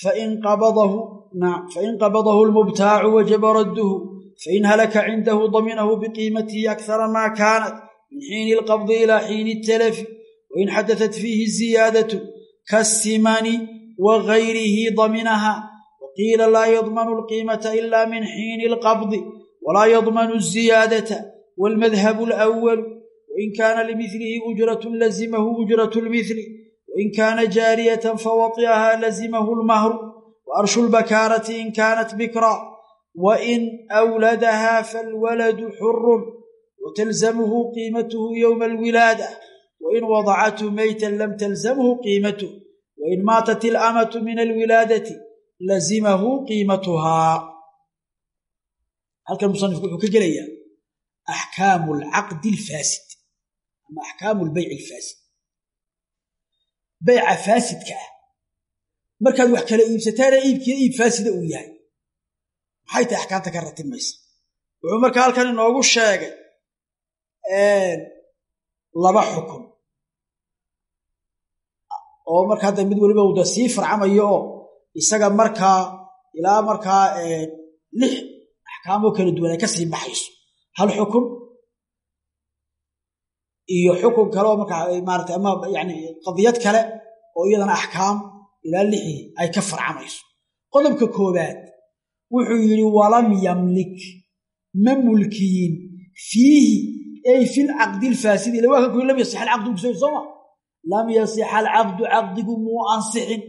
fain qabadahu lmubtaacu wajaba radduhu fain halaka cindahu daminahu biqiimatihi akara ma kaanat min xiini alqabdi ilaa xiini talafi wain xadatat fiihi ziyaadatu kasimani wagayrihi daminaha waqiila laa yadmanu alqiimata ila min xiini alqabdi walaa yadmanu aziyaadata walmadhabu alأwalu wain kaana limilihi ujratun lazimahu ujratu lmili wain kaana jaariyatan fawati'aha lazimahu lmahru waarshu lbakaarati in kaanat bikra wain awladaha falwaladu xurun watalzamhu qiimatuhu yowma alwilaada wain wadacathu meytan lam talzamhu qiimatuh wain maatat ilamatu min alwilaadati lazimahu qiimatuhaa halkan musanifku wuxuu ka gelayaa axkaamu alcaqdi alfaasid ama axkaamu lbeyci alfaasid ah markaad wax kala iibsataana iibkiina iib faasida uu yahay. Maxay tahay axkaamta ka ratibmaysa wuxuu markaa halkan inoogu sheegay laba xukun. Oo marka hadda mid weliba uda sii farcamayo oo isaga markaa ilaa markaa lix axkaamoo kala duwan ay ka sii baxayso. Hal xukun? Iyo xukun kale oo markaa maarata ama yani qadiyad kale oo iyadana axkaam ilaa lixii ay ka farcamayso. Qodobka koobaad wuxuu yidhi walam yamlik ma mulkiyin fiihi ay fi lcaqdi lfaasidi ila waa lam yasix alcaqdu sooma lam yasix alcaqdu caqdigu muu ansixin.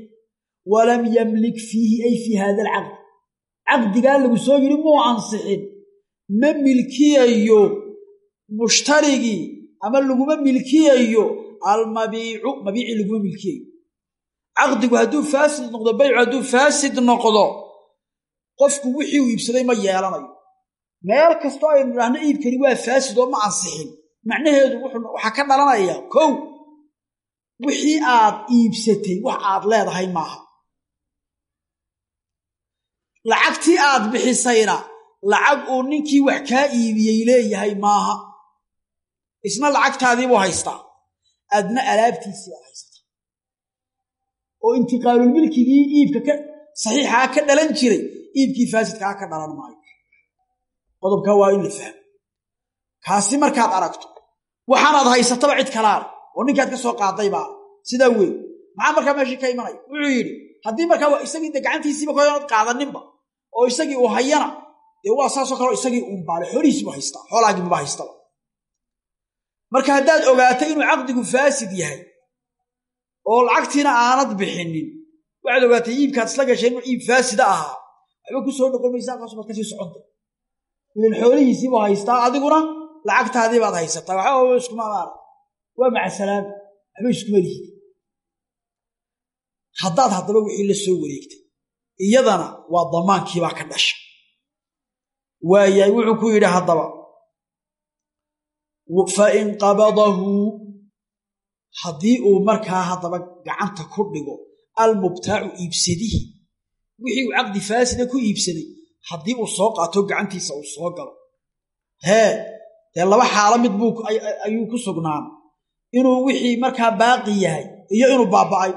Walam yamlik fiihi ay fii hada alcaqdi caqdigaa lagu soo yidhi muu ansixin. Ma milkiyayo mushtarigii ama laguma milkiyayo almabiicu. Mabiicii laguma milkiyayo caqdigu hadduu faasid noqdo baycu hadduu faasid noqdo qofku wixii uu iibsaday ma yeelanayo. Meel kastoo aynu idhaahno iibkani waa faasid oo ma ansixin. Macnaheedu waxaa ka dhalanaya kow wixii aad iibsatay wax aad leedahay maaha. Lacagtii aad bixisayna lacag uu ninkii wax kaa iibiyey leeyahay maaha. Isna lacagtaadiibuu haystaa. Adna alaabtiisii aad haysataa oo intiqaalulmilkigii iibka ka saxiixaa ka dhalan jiray iibkii faasidkaa ka dhalan maayo. Qodobkaa waa in la fahmo. Kaasi markaad aragto waxaanaad haysataba cid kalaale oo ninkaad ka soo qaadaybaa sidaa weyn maxaa markaa meeshii ka imanaya? Wuxuu yidhi haddii markaa isagii de gacantiisiiba koyanood qaadaninba oo isagii uu hayana dee waa saasoo kaleo isagii uunbaale xoolihiisiibu haystaa xoolaagiibuba haystaba. Marka haddaad ogaato inuu caqdigu faasid yahay oo lacagtiina aanad bixinin. Waxaad ogaatay iibkaad isla gashay inuu iib faasida ahaa. Waxba ku soo noqon maysaa kaas baad ka sii soconta idan xoolihiisiibu haystaa adiguna lacagtaadii baad haysataa. Waxba iskuma amaara waa macasalaam waxba iskuma lihid haddaad haddaba wixii la soo wareegtay iyadana waa damaankiibaa ka dhasha. Waayahay wuxuu ku yidhi haddaba fain qabadahu haddii uu markaa haddaba gacanta ku dhigo almubtaacu iibsadihi wixii uu caqdi faasida ku iibsaday haddii uu soo qaato gacantiisa uu soo galo. Hee dee laba xaalo mid buu ayuu ku sugnaan. Inuu wixii markaa baaqi yahay iyo inuu baaba'ay.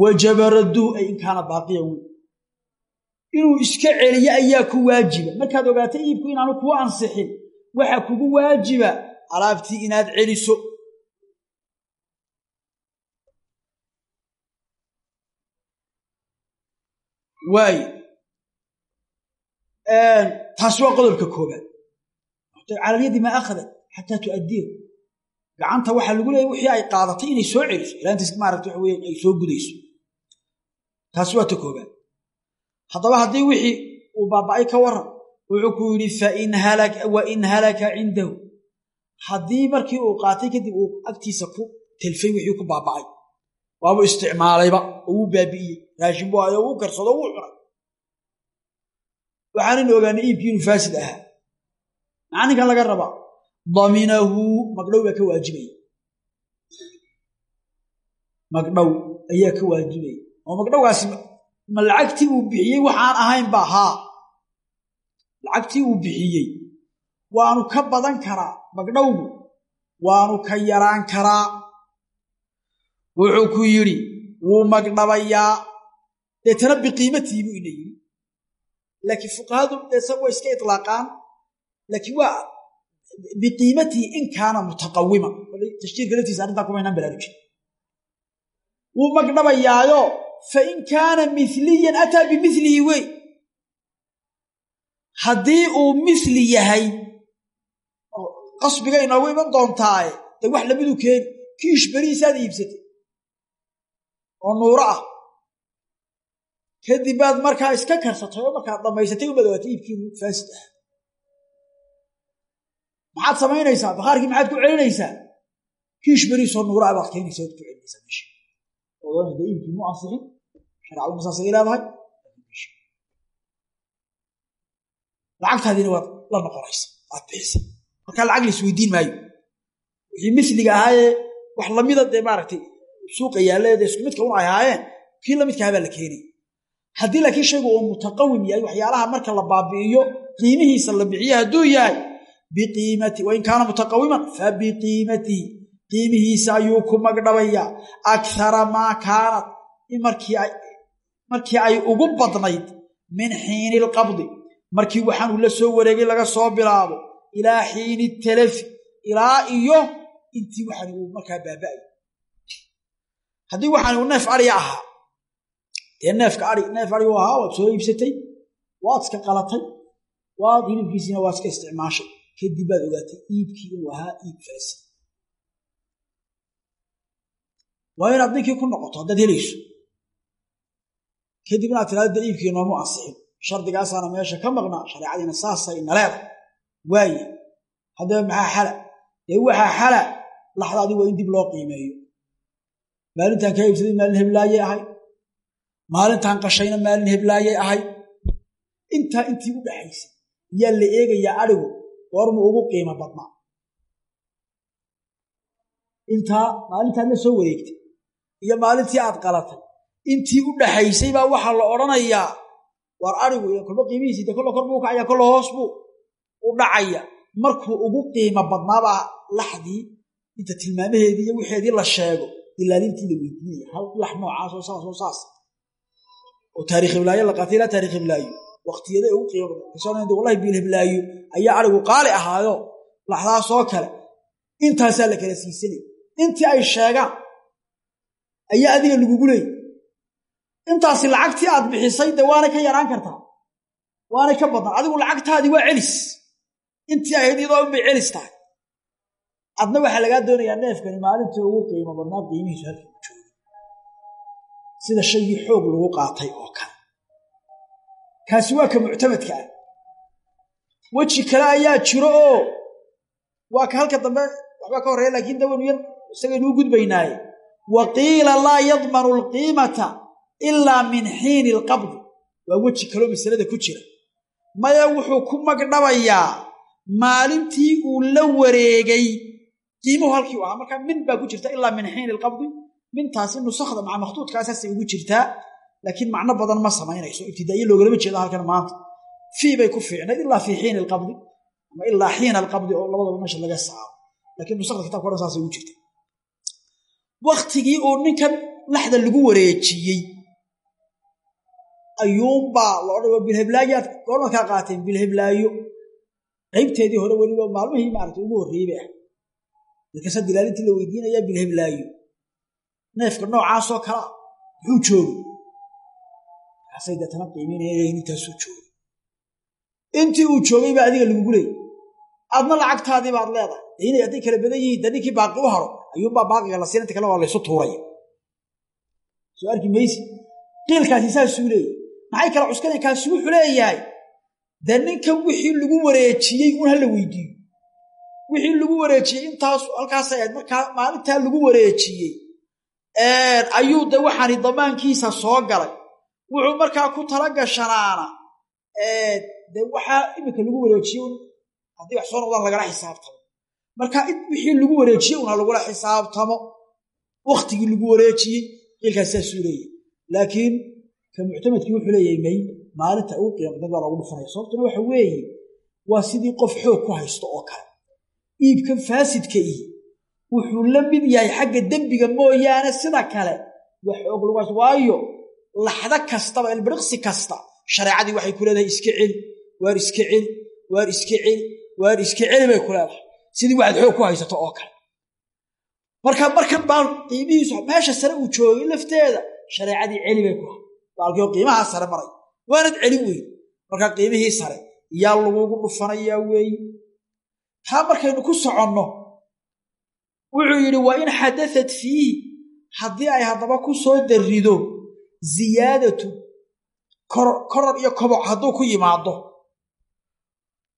Wajaba radduhu ay in kaana baaqiyan wey inuu iska celiyo ayaa ku waajiba. Markaad ogaata iibku inaanu kuu ansixin waxaa kugu waajiba alaabtii inaad celiso waaye taasi waa qodobka koobaad calalyadi maa akhadat xataa tu'addiihu gacanta waxaa lagu leeyay wixii ay qaadatay inay soo celiso. Ilaa intays maarata waxa weye ay soo gudayso. Taasi waa ta koobaad haddaba haddii wixii uu baaba'ay ka waran wuxuu ku yidhi wa in halaka cindahu haddii markii uu qaatay kadib uu agtiisa ku telfay wixii ku baaba'ay waabuu isticmaalayba oo wuu baabi'iyey. Raashin buu ayo wuu karsado wuu cunay. Waxaanan ogaanay iibkii inuu faasid ahaa. Maxaa ninkan laga rabaa daminahu magdhow baa ka waajibaya magdhow ayaa ka waajibaya oo magdhowgaasi ma lacagtii uu bixiyey waxaan ahayn ba haa. Lacagtii uu bixiyey waanu ka badan karaa magdhowgu waanu ka yaraan karaa wuxuu ku yidhi wuu magdhabayaa. Deetana biqiimatii buu ina yidhi. Laakiin fuqahadu deesa way iska itlaaqaan. Laakiin waa biqiimatihi in kaana mutaqawima tashjiirka laftiisa arrintaa kumaynaan baraarujin wuu magdhabayaayo fain kaana miliyan ataa bimilihi wey. Haddii uu mili yahay qasbiga inoogu iman doontaaye de wax lamiduu keeni kiish berihiisaad iibsatay oo nuuro ah. Kadib baad markaa iska karsatay oo markaad dhammaysatay u badawaatay iibkiinu faasid ah. Maxaad samaynaysaa? Bakhaarkii maxaad ku celinaysaa? Kiish berihiisoo nuuro ah baad keenaysa waad ku celinaysaa meesha oodana de iibkii mu ansixin sharcadu masaasay leedahay lacagtaadiina waad la noqonaysa waad bixisa. Markaa lacag la isweydiin maayo. Wixii miliga ahaayee wax lamida dee maaragtay suuqa yaalle dee isku midka un ay ahaayeen kii lamidkaha baa la keenaya haddii laakiin shaygu uu mutaqawim yahay waxyaalaha marka la baabi'iyo qiimihiisa la bixiyo hadduu yahay biqiimati wain kaana mutaqawiman fa biqiimatihi qiimihiisa ayuu ku magdhabayaa. Akara maa kaanat markii ay ugu badnayd min xiini ilqabdi markii waxaanuu la soo wareegay laga soo bilaabo ilaa xiini talafi ilaa iyo intii waxaan uu markaa baaba'ay haddii waxaan uu neef ariya ahaa dee neefka ai neef ari u ahaa waad soo iibsatay waad iska qalatay waad hilibkiisiina waad iska isticmaashay. Kadib baad ogaatay iibkii inuu ahaa iib faasid waa inaad ninkii ku noqoto haddaad helayso. Kadib inaad tiraado de iibkii noomu ansixin. Shardigaasaana meesha ka maqnaa shareecadiina saasay naleeda waaye haddaba maxaa xala? Dee waxaa xala laxdaadii waa in dib loo qiimeeyo maalintaan kaa iibsaday maalin heblaayey ahay. Maalintaan qashayna maalin heblaayey ahay. Intaa intii u dhaxaysay yaa la eegayaa adhigu goormu ugu qiimo badnaa. Intaa maalintaad la soo wareegtay iyo maalintii aad qalatay intii u dhaxaysay baa waxaa la odhanayaa war arigu kolba qiimihiisii de kolla kor buu kacaya kolla hoos buu u dhacaya. Markuu ugu qiimo badnaabaa laxdii inta tilmaamaheedii iyo wixeedii la sheego ilaalintii la weydiinaya hal lax noocaasoo saasoo saas oo taarikh hiblaayo la qaatay ilaa taarikh hiblaayo waqtiyada ugu qiimo badan. Wallahi biil hiblaayo ayaa arigu qaali ahaayo. Laxdaasoo kale intaasaa la kala siisanay intii ay sheegaan ayaa adiga lagugu leeyay intaasi lacagtii aad bixisay de waanay ka yaraan kartaa. Waanay ka badnaan adigu lacagtaadii waa celis. Intii ahayd iyadoo unbay celis tahay adna waxaa lagaa doonayaa neefkani maalintii ugu qiimo badnaa qiimihiisu halkii u jooga sida shaygii xoog lagu qaatay oo kale. Kaasi waa ka muctamadka ah weji kale ayaa jiro oo waa ka halka dambe waxbaa ka horreeya laakiin dawaynu yar isagaynuu gudbaynaaye. Wa qiila laa yadmanu alqiimata ilaa min xiini alqabdi waa weji kaloo masalada ku jira. Maya wuxuu ku magdhabayaa maalintii uu la wareegay qiimuhu halkii u ahaa. Markaa min baa ku jirta ilaa min xiini alqabdi mintaasi nusakhda maca makhtuudkaasaasay ugu jirtaa laakiin macno badan ma samaynayso. Ibtidaa'iye loogalama jeeda halkan maanta. Fii bay ku fiicnayd ilaa fii xiini alqabdi ama ilaa xiina alqabdi oo labadaba meesha laga saaro. Lakiin nusakda kitabka odhan saasay ugu jirta. Waktigii uu ninkan laxda lagu wareejiyey. Ayuunbaa la odhan waa bilheblaayaad goorma kaa qaateen bilheblaayo. Qaybteedii hore weliba maalmihii maarata ugu horreeyey markaasa dilaalintii la weydiinayaa bilheblaayo. Neefka noocaasoo kalea muxuu joogi kaasay deetana qiiminayeen intaasuu joogay intii uu joogay baa adiga lagugu leeyay aadna lacagtaadii baad leedahay. Inay hadday kala badan yihiin de ninkii baaqi u haro ayuunbaa baaqiga la siin inta kale waa laysu tuuraya soo arki maysi qiilkaasi saasuu leeyahy maxay kala cuskanay kaasi wuxuu leeyahay de ninkan wixii lagu wareejiyey un hala weydiiyo wixii lagu wareejiyey intaas halkaasay ahayd markaa maalintaa lagu wareejiyey ayuu de waxaani damaankiisa soo galay. Wuxuu markaa ku tala gashanaana de waxaa iminka lagu wareejiyey un haddii wax soo noqdaan lagala xisaabtamo. Marka wixii lagu wareejiyey un ha lagula xisaabtamo waktigii lagu wareejiyey qiilkaas saasuu leeyahy laakiin ka muctamadkii wuxuu leeyahay may maalinta ugu qiimadad baa lagu dhufanaya sababtuna waxa weeye waa sidii qof xoog ku haysto oo kale iibkan faasidka ihi wuxuu la mid yahay xagga dembiga mooyaane sida kale. Wax lagu haysto waayo laxdo kastaba ilbiriqsi kasta. Shareecadii waxay ku leedahay iska celi waar iska celi waar iska celi waar iska celi bay ku leedahay. Sidii waxaad xoog ku haysato oo kale. Marka markan baa qiimihiisu meesha sare uu joogay lafteeda shareecadii celi bay ku baalkio qiimahaa sare maray. Waanad celin weyn. Markaa qiimihii sare yaa lagugu dhufanayaa weeye taa markaynu ku soconno wuxuu yidhi wa in xadaat fiihi haddii ay haddaba ku soo darrido ziyaadatu korar iyo koboc hadduu ku yimaado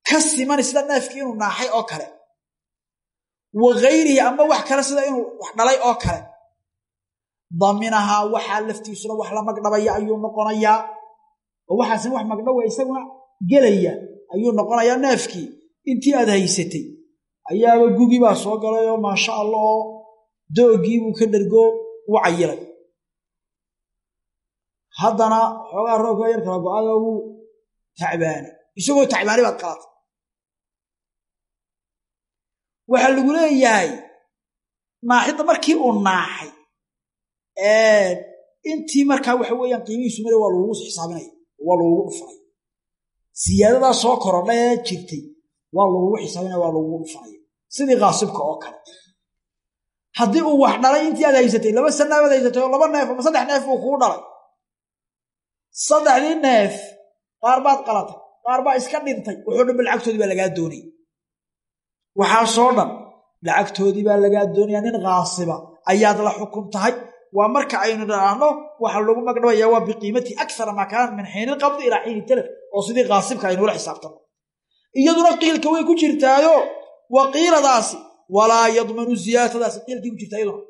ka siman sida neefkii inuu naaxay oo kale wa gayrihi ama wax kale sida inuu wax dhalay oo kale daminahaa waxaa laftiisuna wax la magdhabaya ayuu noqonayaa oo waxaasina wax magdhawa isaguna gelaya ayuu noqonayaa neefkii intii aad haysatay ayaaba gugi baa soo galay oo maasha allah. Oo doogii buu ka dhergo u cayilay haddana xoogaa roobka yar kala go-ada wuu tacbaanay isagoo tacbaanay baad qalatay waxaa lagu leeyahay naaxidda markii uu naaxay intii markaa waxa weeyaan qiimihiisu mare waa lagugu xisaabinaya waa lagugu dhufanaya siyaadadaa soo korodhee jirtay waa lagugu xisaabinaya waa lagugu dhufanaya sidii kaasibka oo kale. Haddii uu wax dhalay intii aad haysatay laba sanaabaad haysatay oo laba neef ama saddex neef buu kuu dhalay. Saddexdii neef qaar baad qalatay qaar baa iska dhintay. Wuxuu dhanba lacagtoodii baa lagaa doonaya waxaasoo dhan lacagtoodii baa lagaa doonaya nin kaasiba ayaad la xukun tahay. Waa marka aynu dhahno waxa lagu magdhabaya waa biqiimati akara maa kaanat min xiini qabdi ilaa xiini talaf oo sidii kaasibka aynula xisaabtano iyaduna qiilka way ku jirtaayo waqiiladaasi walaa yadmanu ziyaadadaasi qiilkii ku jirtaa iyaduna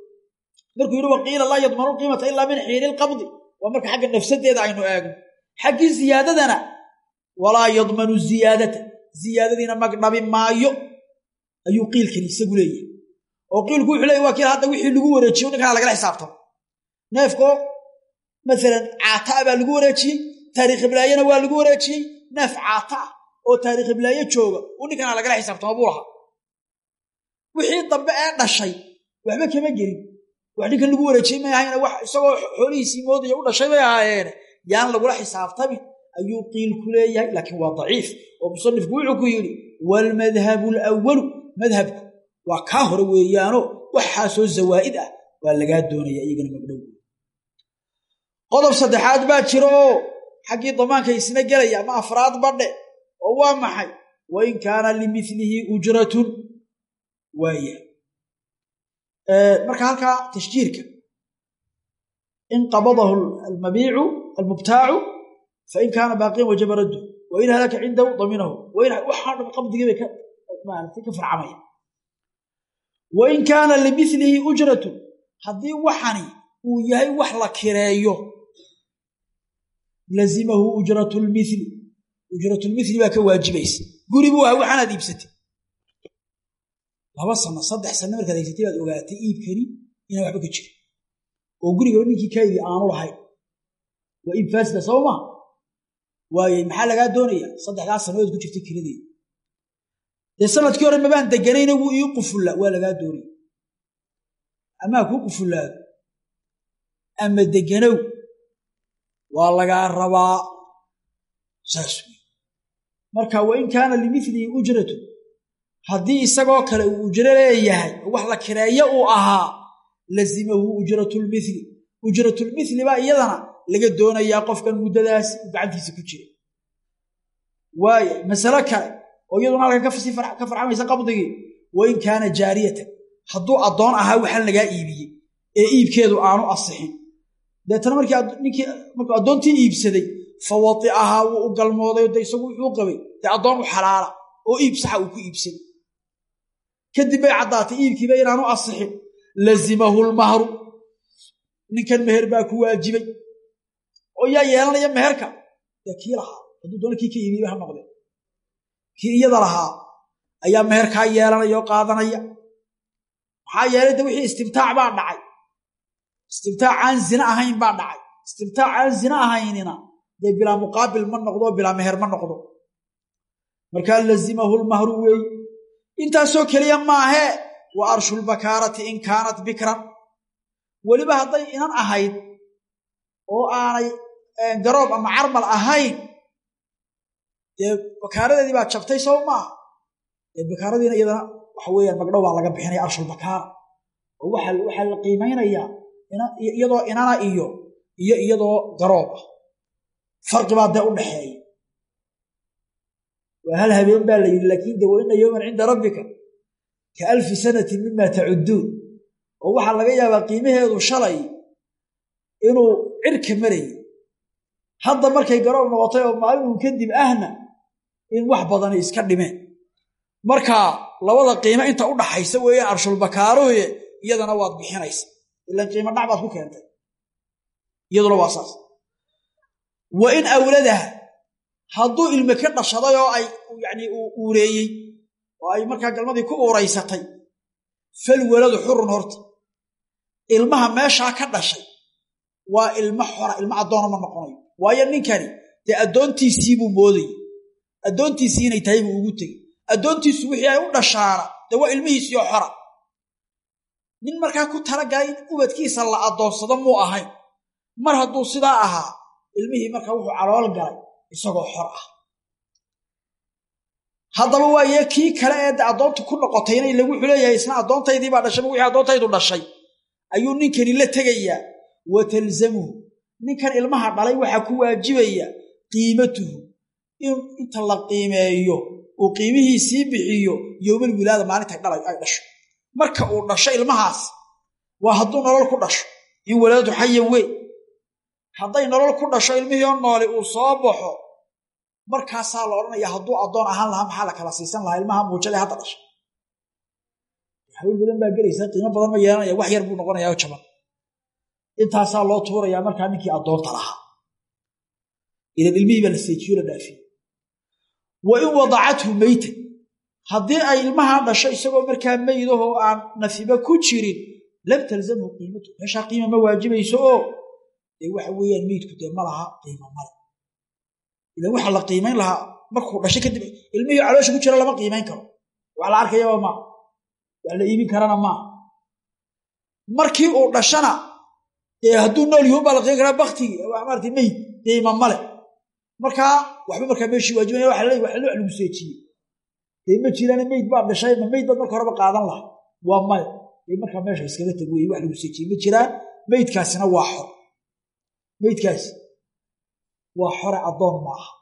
markuu yidhi waqiila laa yadmanu qiimata ilaa min xiini lqabdi waa marka xagga nafsadeeda aynu eegno xaggii ziyaadadana walaa yadmanu ziyaadata ziyaadadiina magdhabi maayo ayuu qiilkani isagu leeyahay. Oo qiilku wuxuu leeyahy waa kiil hadda wixii lagu wareejiyo ninkaa lagala xisaabtamo neefko maalan caata a baa lagu wareejiyey taariikh iblaayana waa lagu wareejiyey neef caata ah oo taariikh iblaaye jooga uu ninkana lagala xisaabtamo buu lahaa. Wixii dambe ee dhashay waxba kama gelin. Wax ninkan lagu wareejiyey may ahayna wax isagoo xoolihiisii moodaya u dhashay bay ahaayeene yaan lagula xisaabtamin ayuu qiilku leeyahay laakiin waa daciif. Oo musanifku wuxuu ku yidhi waalmadhabu alawalu madhabku waa kaa hore weeyaano waxaasoo zawaa'id ah waa lagaa doonaya iyagana magdhow qodob saddexaad baa jira oo xaggii damaanka isna gelaya ama afraad badhe oo waa maxay? Wain kaana limilihi ujratun waaya marka halkaa tashjiirka. In qabadahu almabiicu almubtaacu fain kaana baaqiyan wajaba raddu. Wain halaka cindahu daminahu. Waxaa dhan qabdigii bay ka farcamaya wain kaana limilihi ujratun haddii waxani uu yahay wax la kireeyo lazimahu ujratu lmili ujratulmili baa ka waajibaysa. Guri buu aha waxaanaad iibsatay. Laba sano saddex sano markaad haysatay baad ogaatay iibkani inaan waxba ka jirin. Oo gurigaba ninkii ibi aanu lahayn. Waa iib faasida saba maa waayey maxaa lagaa doonaya saddexdaa sanadood ku jirtay kiradeeda dee sannadkii hore mabaan deganayna wuu ii qufulla waa lagaa doonaya amaa kuu qufullaado. Ama deganow. Waa lagaa rabaa saas wey marka wain kaana limilihi ujratu haddii isagoo kale uu ujro leeyahay oo wax la kireeyo uu ahaa lazimahu ujratulmili ujratulmili baa iyadana laga doonayaa qofkan muddadaasi uu gacantiisa ku jira waaya masalo kale oo iyaduna halkan ka farcamaysa qabdigii wain kaana jaariyatan. Hadduu addoon ahaa waxaan lagaa iibiyey ee iibkeedu aanu asixin. Deetana markii markuu addoontii iibsaday fa wadicahaa wuu u galmooday de isagu wuxuu qabay. Dee addoon u xalaala oo iib saxa uu ku iibsaday kadib bay caddaatay iibkiiba inaanu asixin. Lazimahu lmahru. Ninkan meher baa ku waajibay. Oo yaa yeelanaya meherka? Dee kii lahaa? Hadduu doona kii ka iibiyeyba ha noqdee. Kii iyada lahaa ayaa meherkaa yeelanaya oo qaadanaya. Maxaa yeelay de wixii istimtaac baa dhacay. Istimtaac aan zina ahayn baa dhacay. Istimtaac aan zina ahaynina dee bilaa muqaabil ma noqdo bilaa meher ma noqdo. Markaa lazimahu lmahru weey. Intaasoo keliya maahee wa arshulbakaarati in kaanat bikran. Weliba hadday inan ahayd oo aanay garoob ama carmal ahayn dee bakaaradeedii baa jabtay sow maaha dee bakaaradiina iyadana waxa weeyaan magdhow baa laga bixinaya arshulbakaara oo waxaa la qiimaynayaa iyadoo inana iyo iyo iyadoo garoob ah farqi baa dee u dhaxeeya waa hal habeen baa la yidhi laakiin de waina yowman cinda rabbika ka alfi sanatin mima tacudduun. Oo waxaa laga yaabaa qiimaheedu shalay inuu cirka marayay hadda markay garoob noqotay oo maalinuu kadib ahna in wax badani iska dhimeen. Marka labada qiimo inta u dhaxaysa weeyaan arshulbakaaruye iyadana waad bixinaysa ilan qiimo dhac baad ku keentay. Iyaduna waa saas wa in awladaha hadduu ilme ka dhashaday oo ay yani uu uureeyey oo ay markaa galmadii ku uuraysatay fal waladu xurun horta. Ilmaha meeshaa ka dhashay waa ilmo xora ilmo addoona ma noqonayo waayo ninkani dee addoontiisii buu moodayey addoontiisii inay tahay buu ugu tegey. Addoontiisu wixii ay u dhashaana dee waa ilmihiisii oo xora. Nin markaa ku talagalay in ubadkiisa la addoonsado muu ahayn mar hadduu sidaa ahaa ilmihii markaa wuxuu calool galay isagoo xor ah. Haddaba waaye kii kale ee de addoonta ku noqotayna ila wuxuu leeyahay isna addoontaydiibaa dhashayba wixii addoontaydu dhashay. Ayuu ninkani la tegayaa wa talzamuhu. Ninkan ilmaha dhalay waxaa ku waajibaya qiimatuhu. In inta la qiimeeyo uu qiimihiisii bixiyo yowmal wilaada maalintay dhalay ay dhasho. Marka uu dhasho ilmahaas waa hadduu nolol ku dhasho. In walaadu xayan wey hadday nolol ku dhasho ilmihii oo nooli uu soo baxo markaasaa la odhanaya hadduu addoon ahaan lahaa maxaa la kala siisan lahaa? Ilmaha muujada hadda dhashay hawl badan baa gelaysaa qiimo badan ma yeelanaya wax yar buu noqonayaa oo jaban. Intaasaa loo tuurayaa markaa ninkii addoonta lahaa. Ilan ilmihii baa la seejiyo la dhaafiyey wa wadacathu meytan haddii ay ilmahaa dhasho isagoo markaa meydahoo aan nafiba ku jirin lam talzamhu qiimatu. Meeshaa qiima ma waajibayso oo dee waxa weeyaan meydku dee ma laha qiimo male ilan waxa la qiimayn lahaa markuu dhashay kadib ilmihii caloosha ku jira lama qiimayn karo. Wax la arkayaba maa wax la iibin karana maa markii uu dhashana dee hadduu nool yuhun baa la qiiman karaa baktigii maarata meyd male markaa waxba markaa meeshii waajibaya waxa leey waxa loo lagu seejiyey dee ma jiraan meyd dhashay ma meyd baad marka qaadan laha waa maya dee meesha iskaga tag wax lagu seejiyey. Ma jiraan meydkaasina waa xor meydkaasi waa xore addoon ma aha.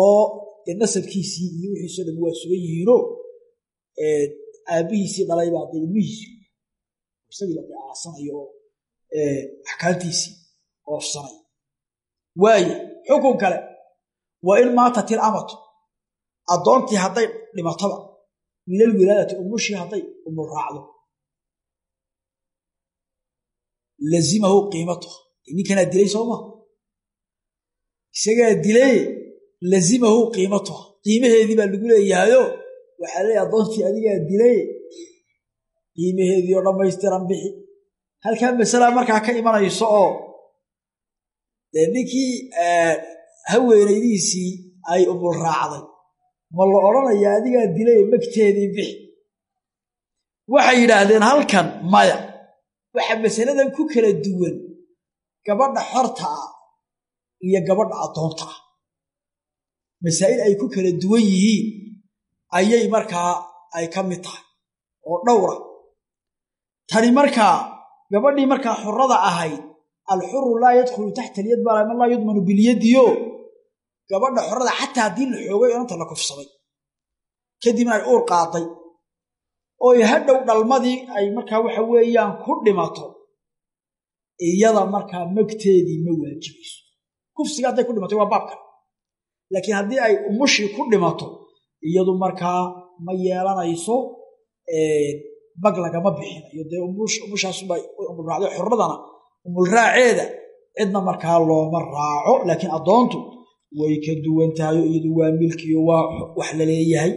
Oo nasabkiisii iyo wixiisoo dhan waa sugan yihiino aabbihiisii dhalay baa dee ilmihiisii isagii la deaasanayo oo oofsanay. Waaye xukun kale waa in maatat il amatu addoontii hadday dhimataba milal wilaadati umushii hadday umul raacdo. Lazimahu qiimatuha ninkanaa dilay sooma isagaa dilay lazimahu qiimatuha qiimaheedii baa lagu leeyahayo waxaa leeyahy addoontii adigaa dilay qiimaheedii oo dhammaystiran bixi halkaa masalaa markaa ka imanayso oo dee ninkii haweenaydiisii ay umul raacday ma la odhanayaa adigaa dilay magteedii bixi waxay yidhaahdeen halkan maya waxa masaladan ku kala duwan gabadha xorta ah iyo gabadha addoonta ah. Masaa'il ay ku kala duwan yihiin ayay markaa ay ka mid tahay oo dhowra tani markaa gabadhii markaa xurrada ahayd alxuru laa yadkhulu taxta alyad baa laa yudmanu bilyadiyo. Gabadha xorada xataa haddii la xoogay inanta la kufsaday. Kadibna ay uur qaaday oy hadhow dhalmadii ay markaa waxa weeyaan ku dhimato iyada markaa magteedii ma waajibayso kufsiga hadday ku dhimatay waa baabkan laakiin haddii ay umushii ku dhimato iyadu markaa ma yeelanayso bag lagama bixinayo dee umushaasuba umulraacday xorradana umulraaceeda cidna markaa looma raaco. Laakiin addoontu way ka duwan tahayo iyadu waa milkiyo waa wax la leeyahay.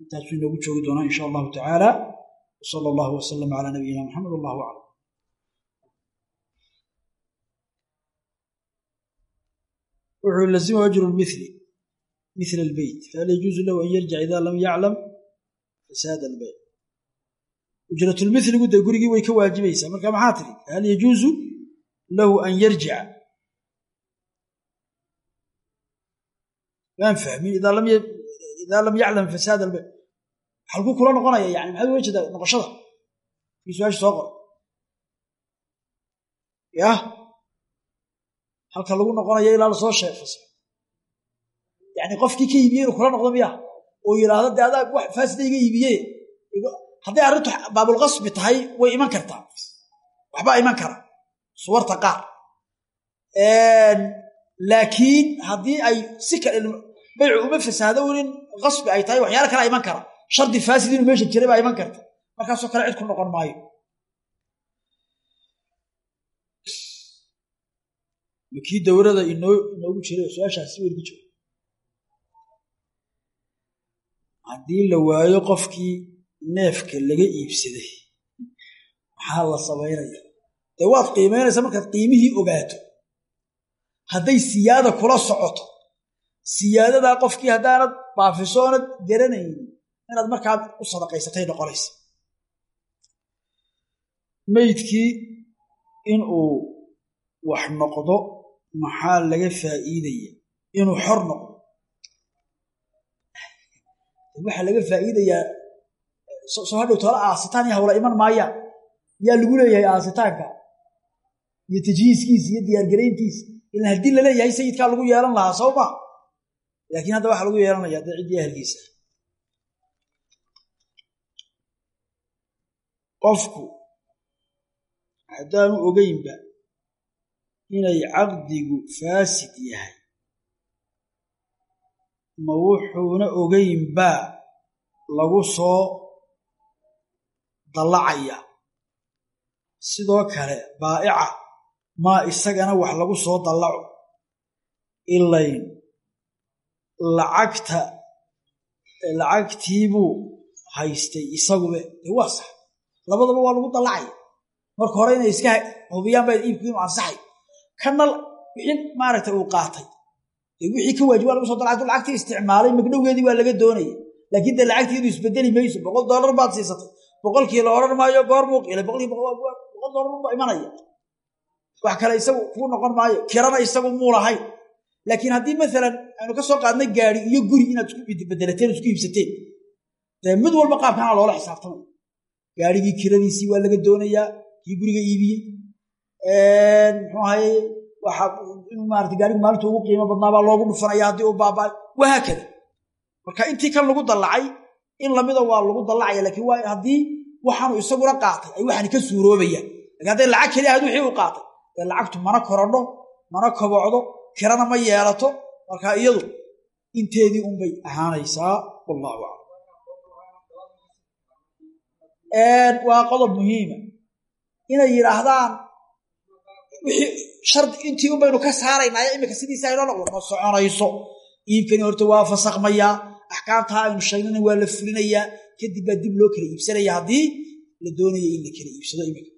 Intaasuu inoogu joogi doonaa insha allahu tacaala. Wsala allahu wasalam calaa nabiyina maxamed wallahu aclam wuxuu lazima ajru mili mil albeyt fahal yajuuzu lahu an yarjic ida lam yaclam fasaad albeyt ujratulmiligu dee gurigii way ka waajibaysaa. Marka maxaa tiri? Fahal yajuuzu lahu an yarjica waan fahmin idaa lam yaclam fasaad albeyt halkuu kula noqonaya yani maxaad uga noqoshada? Su'aasha soo qor. Yah halka lagu noqonayo ilaa la soo sheefasa yani qofkii ka iibiye inuu kula noqdo miya? Oo yidhaahdo de adaa wax faasida iga iibiye hadday arrintu baabulqasbi tahay way iman kartaa. Waxbaa iman kara. Suwarta qaar. Laakiin haddii ay si kale baycu uma fasaado inin qasbi ay tahay waxyaala kalea iman kara. Shardi faasid inuu meesha jiray baa iman karta. Markaasoo kale cid ku noqon maayo kii dowrada inoogu jiray su'aashaasi weli ka jooga haddii la waayo qofkii neefka laga iibsaday maxaa la samaynaya dee waad qiimaynaysaa markaad qiimihii ogaato? Hadday siyaada kula socoto siyaadadaa qofkii haddaanad baafisoonad garanaynin inaad markaa u sadaqaysatay noqonaysa. Meydkii inuu wax noqdo maxaa laga faa'iidaya inuu xor noqdo? Waxaa laga faa'iidayaa soo hadhow toola aasitaan iyo hawla iman maayaan yaa lagu leeyahay aasitaanka? Iyo tajhiiskiisa iyo diyaargarayntiisa ilan haddii la leeyahay sayidkaa lagu yeelan lahaa soo ma laakiin hadda waxaa lagu yeelanaya dee ciddii ahalkiisa qofku haddaanu ogeynba inay caqdigu faasid yahay. Ma wuxuuna ogeynbaa lagu soo dallacaya. Sidoo kale baa'ica maa isagana wax lagu soo dallaco. Ilayn lacagta lacagtiibuu haystay isagube. Dee waa sax. Labadaba waa lagu dallacaya. Marka hore inay iska hubiyaan baa iibku inuu ansaxay kana wixii maaragtay uu qaatay. Wixii ka waajib waa lagu so dalacay lacagtii isticmaalay magdhowgeedii waa laga doonaya laakiin dee lacagtii iyadu isbedeli mayso boqol dollar baad siisatay. Boqolkii la odhan maayo goor buu qiilay boqolkii boqol dollar baa imanaya. Wax kale isagu kuu noqon maayo kirana isagu muu lahayn laakiin haddii maalan aynu ka soo qaadnay gaari iyo guri inaad isku bedelateen isku iibsateen dee mid walba qaabkana loola xisaabtamay gaarigii kiradiisii waa laga doonayaa kii guriga iibiyey waxa inuu maarata ugu qiimo badnaa baa loogu dhufanaya haddii uu baaba'ay wahaakada marka intii kan lagu dallacay in lamida waa lagu dallacaya laakiin waa haddii waxaanu isaguna qaatay ay waxani ka suuroobayaan. Lakin hadday lacag keli ahayd wixii uu qaatay dee lacagtu mana korodho mana kobocdo kirana ma yeelato marka iyadu inteedii unbay ahaanaysaa wallahu aclam. Waa qodob muhiima. Inay yidhaahdaan intii un baynu ka saaraynaayo iminka sidiisa aynoo noqdo ma soconayso. Iibkani horta waa fasakmayaa axkaamtaa aynu sheegnana waa la fulinayaa kadib baa dib loo kala iibsanaya. Haddii la doonaya in la kala iibsado iminka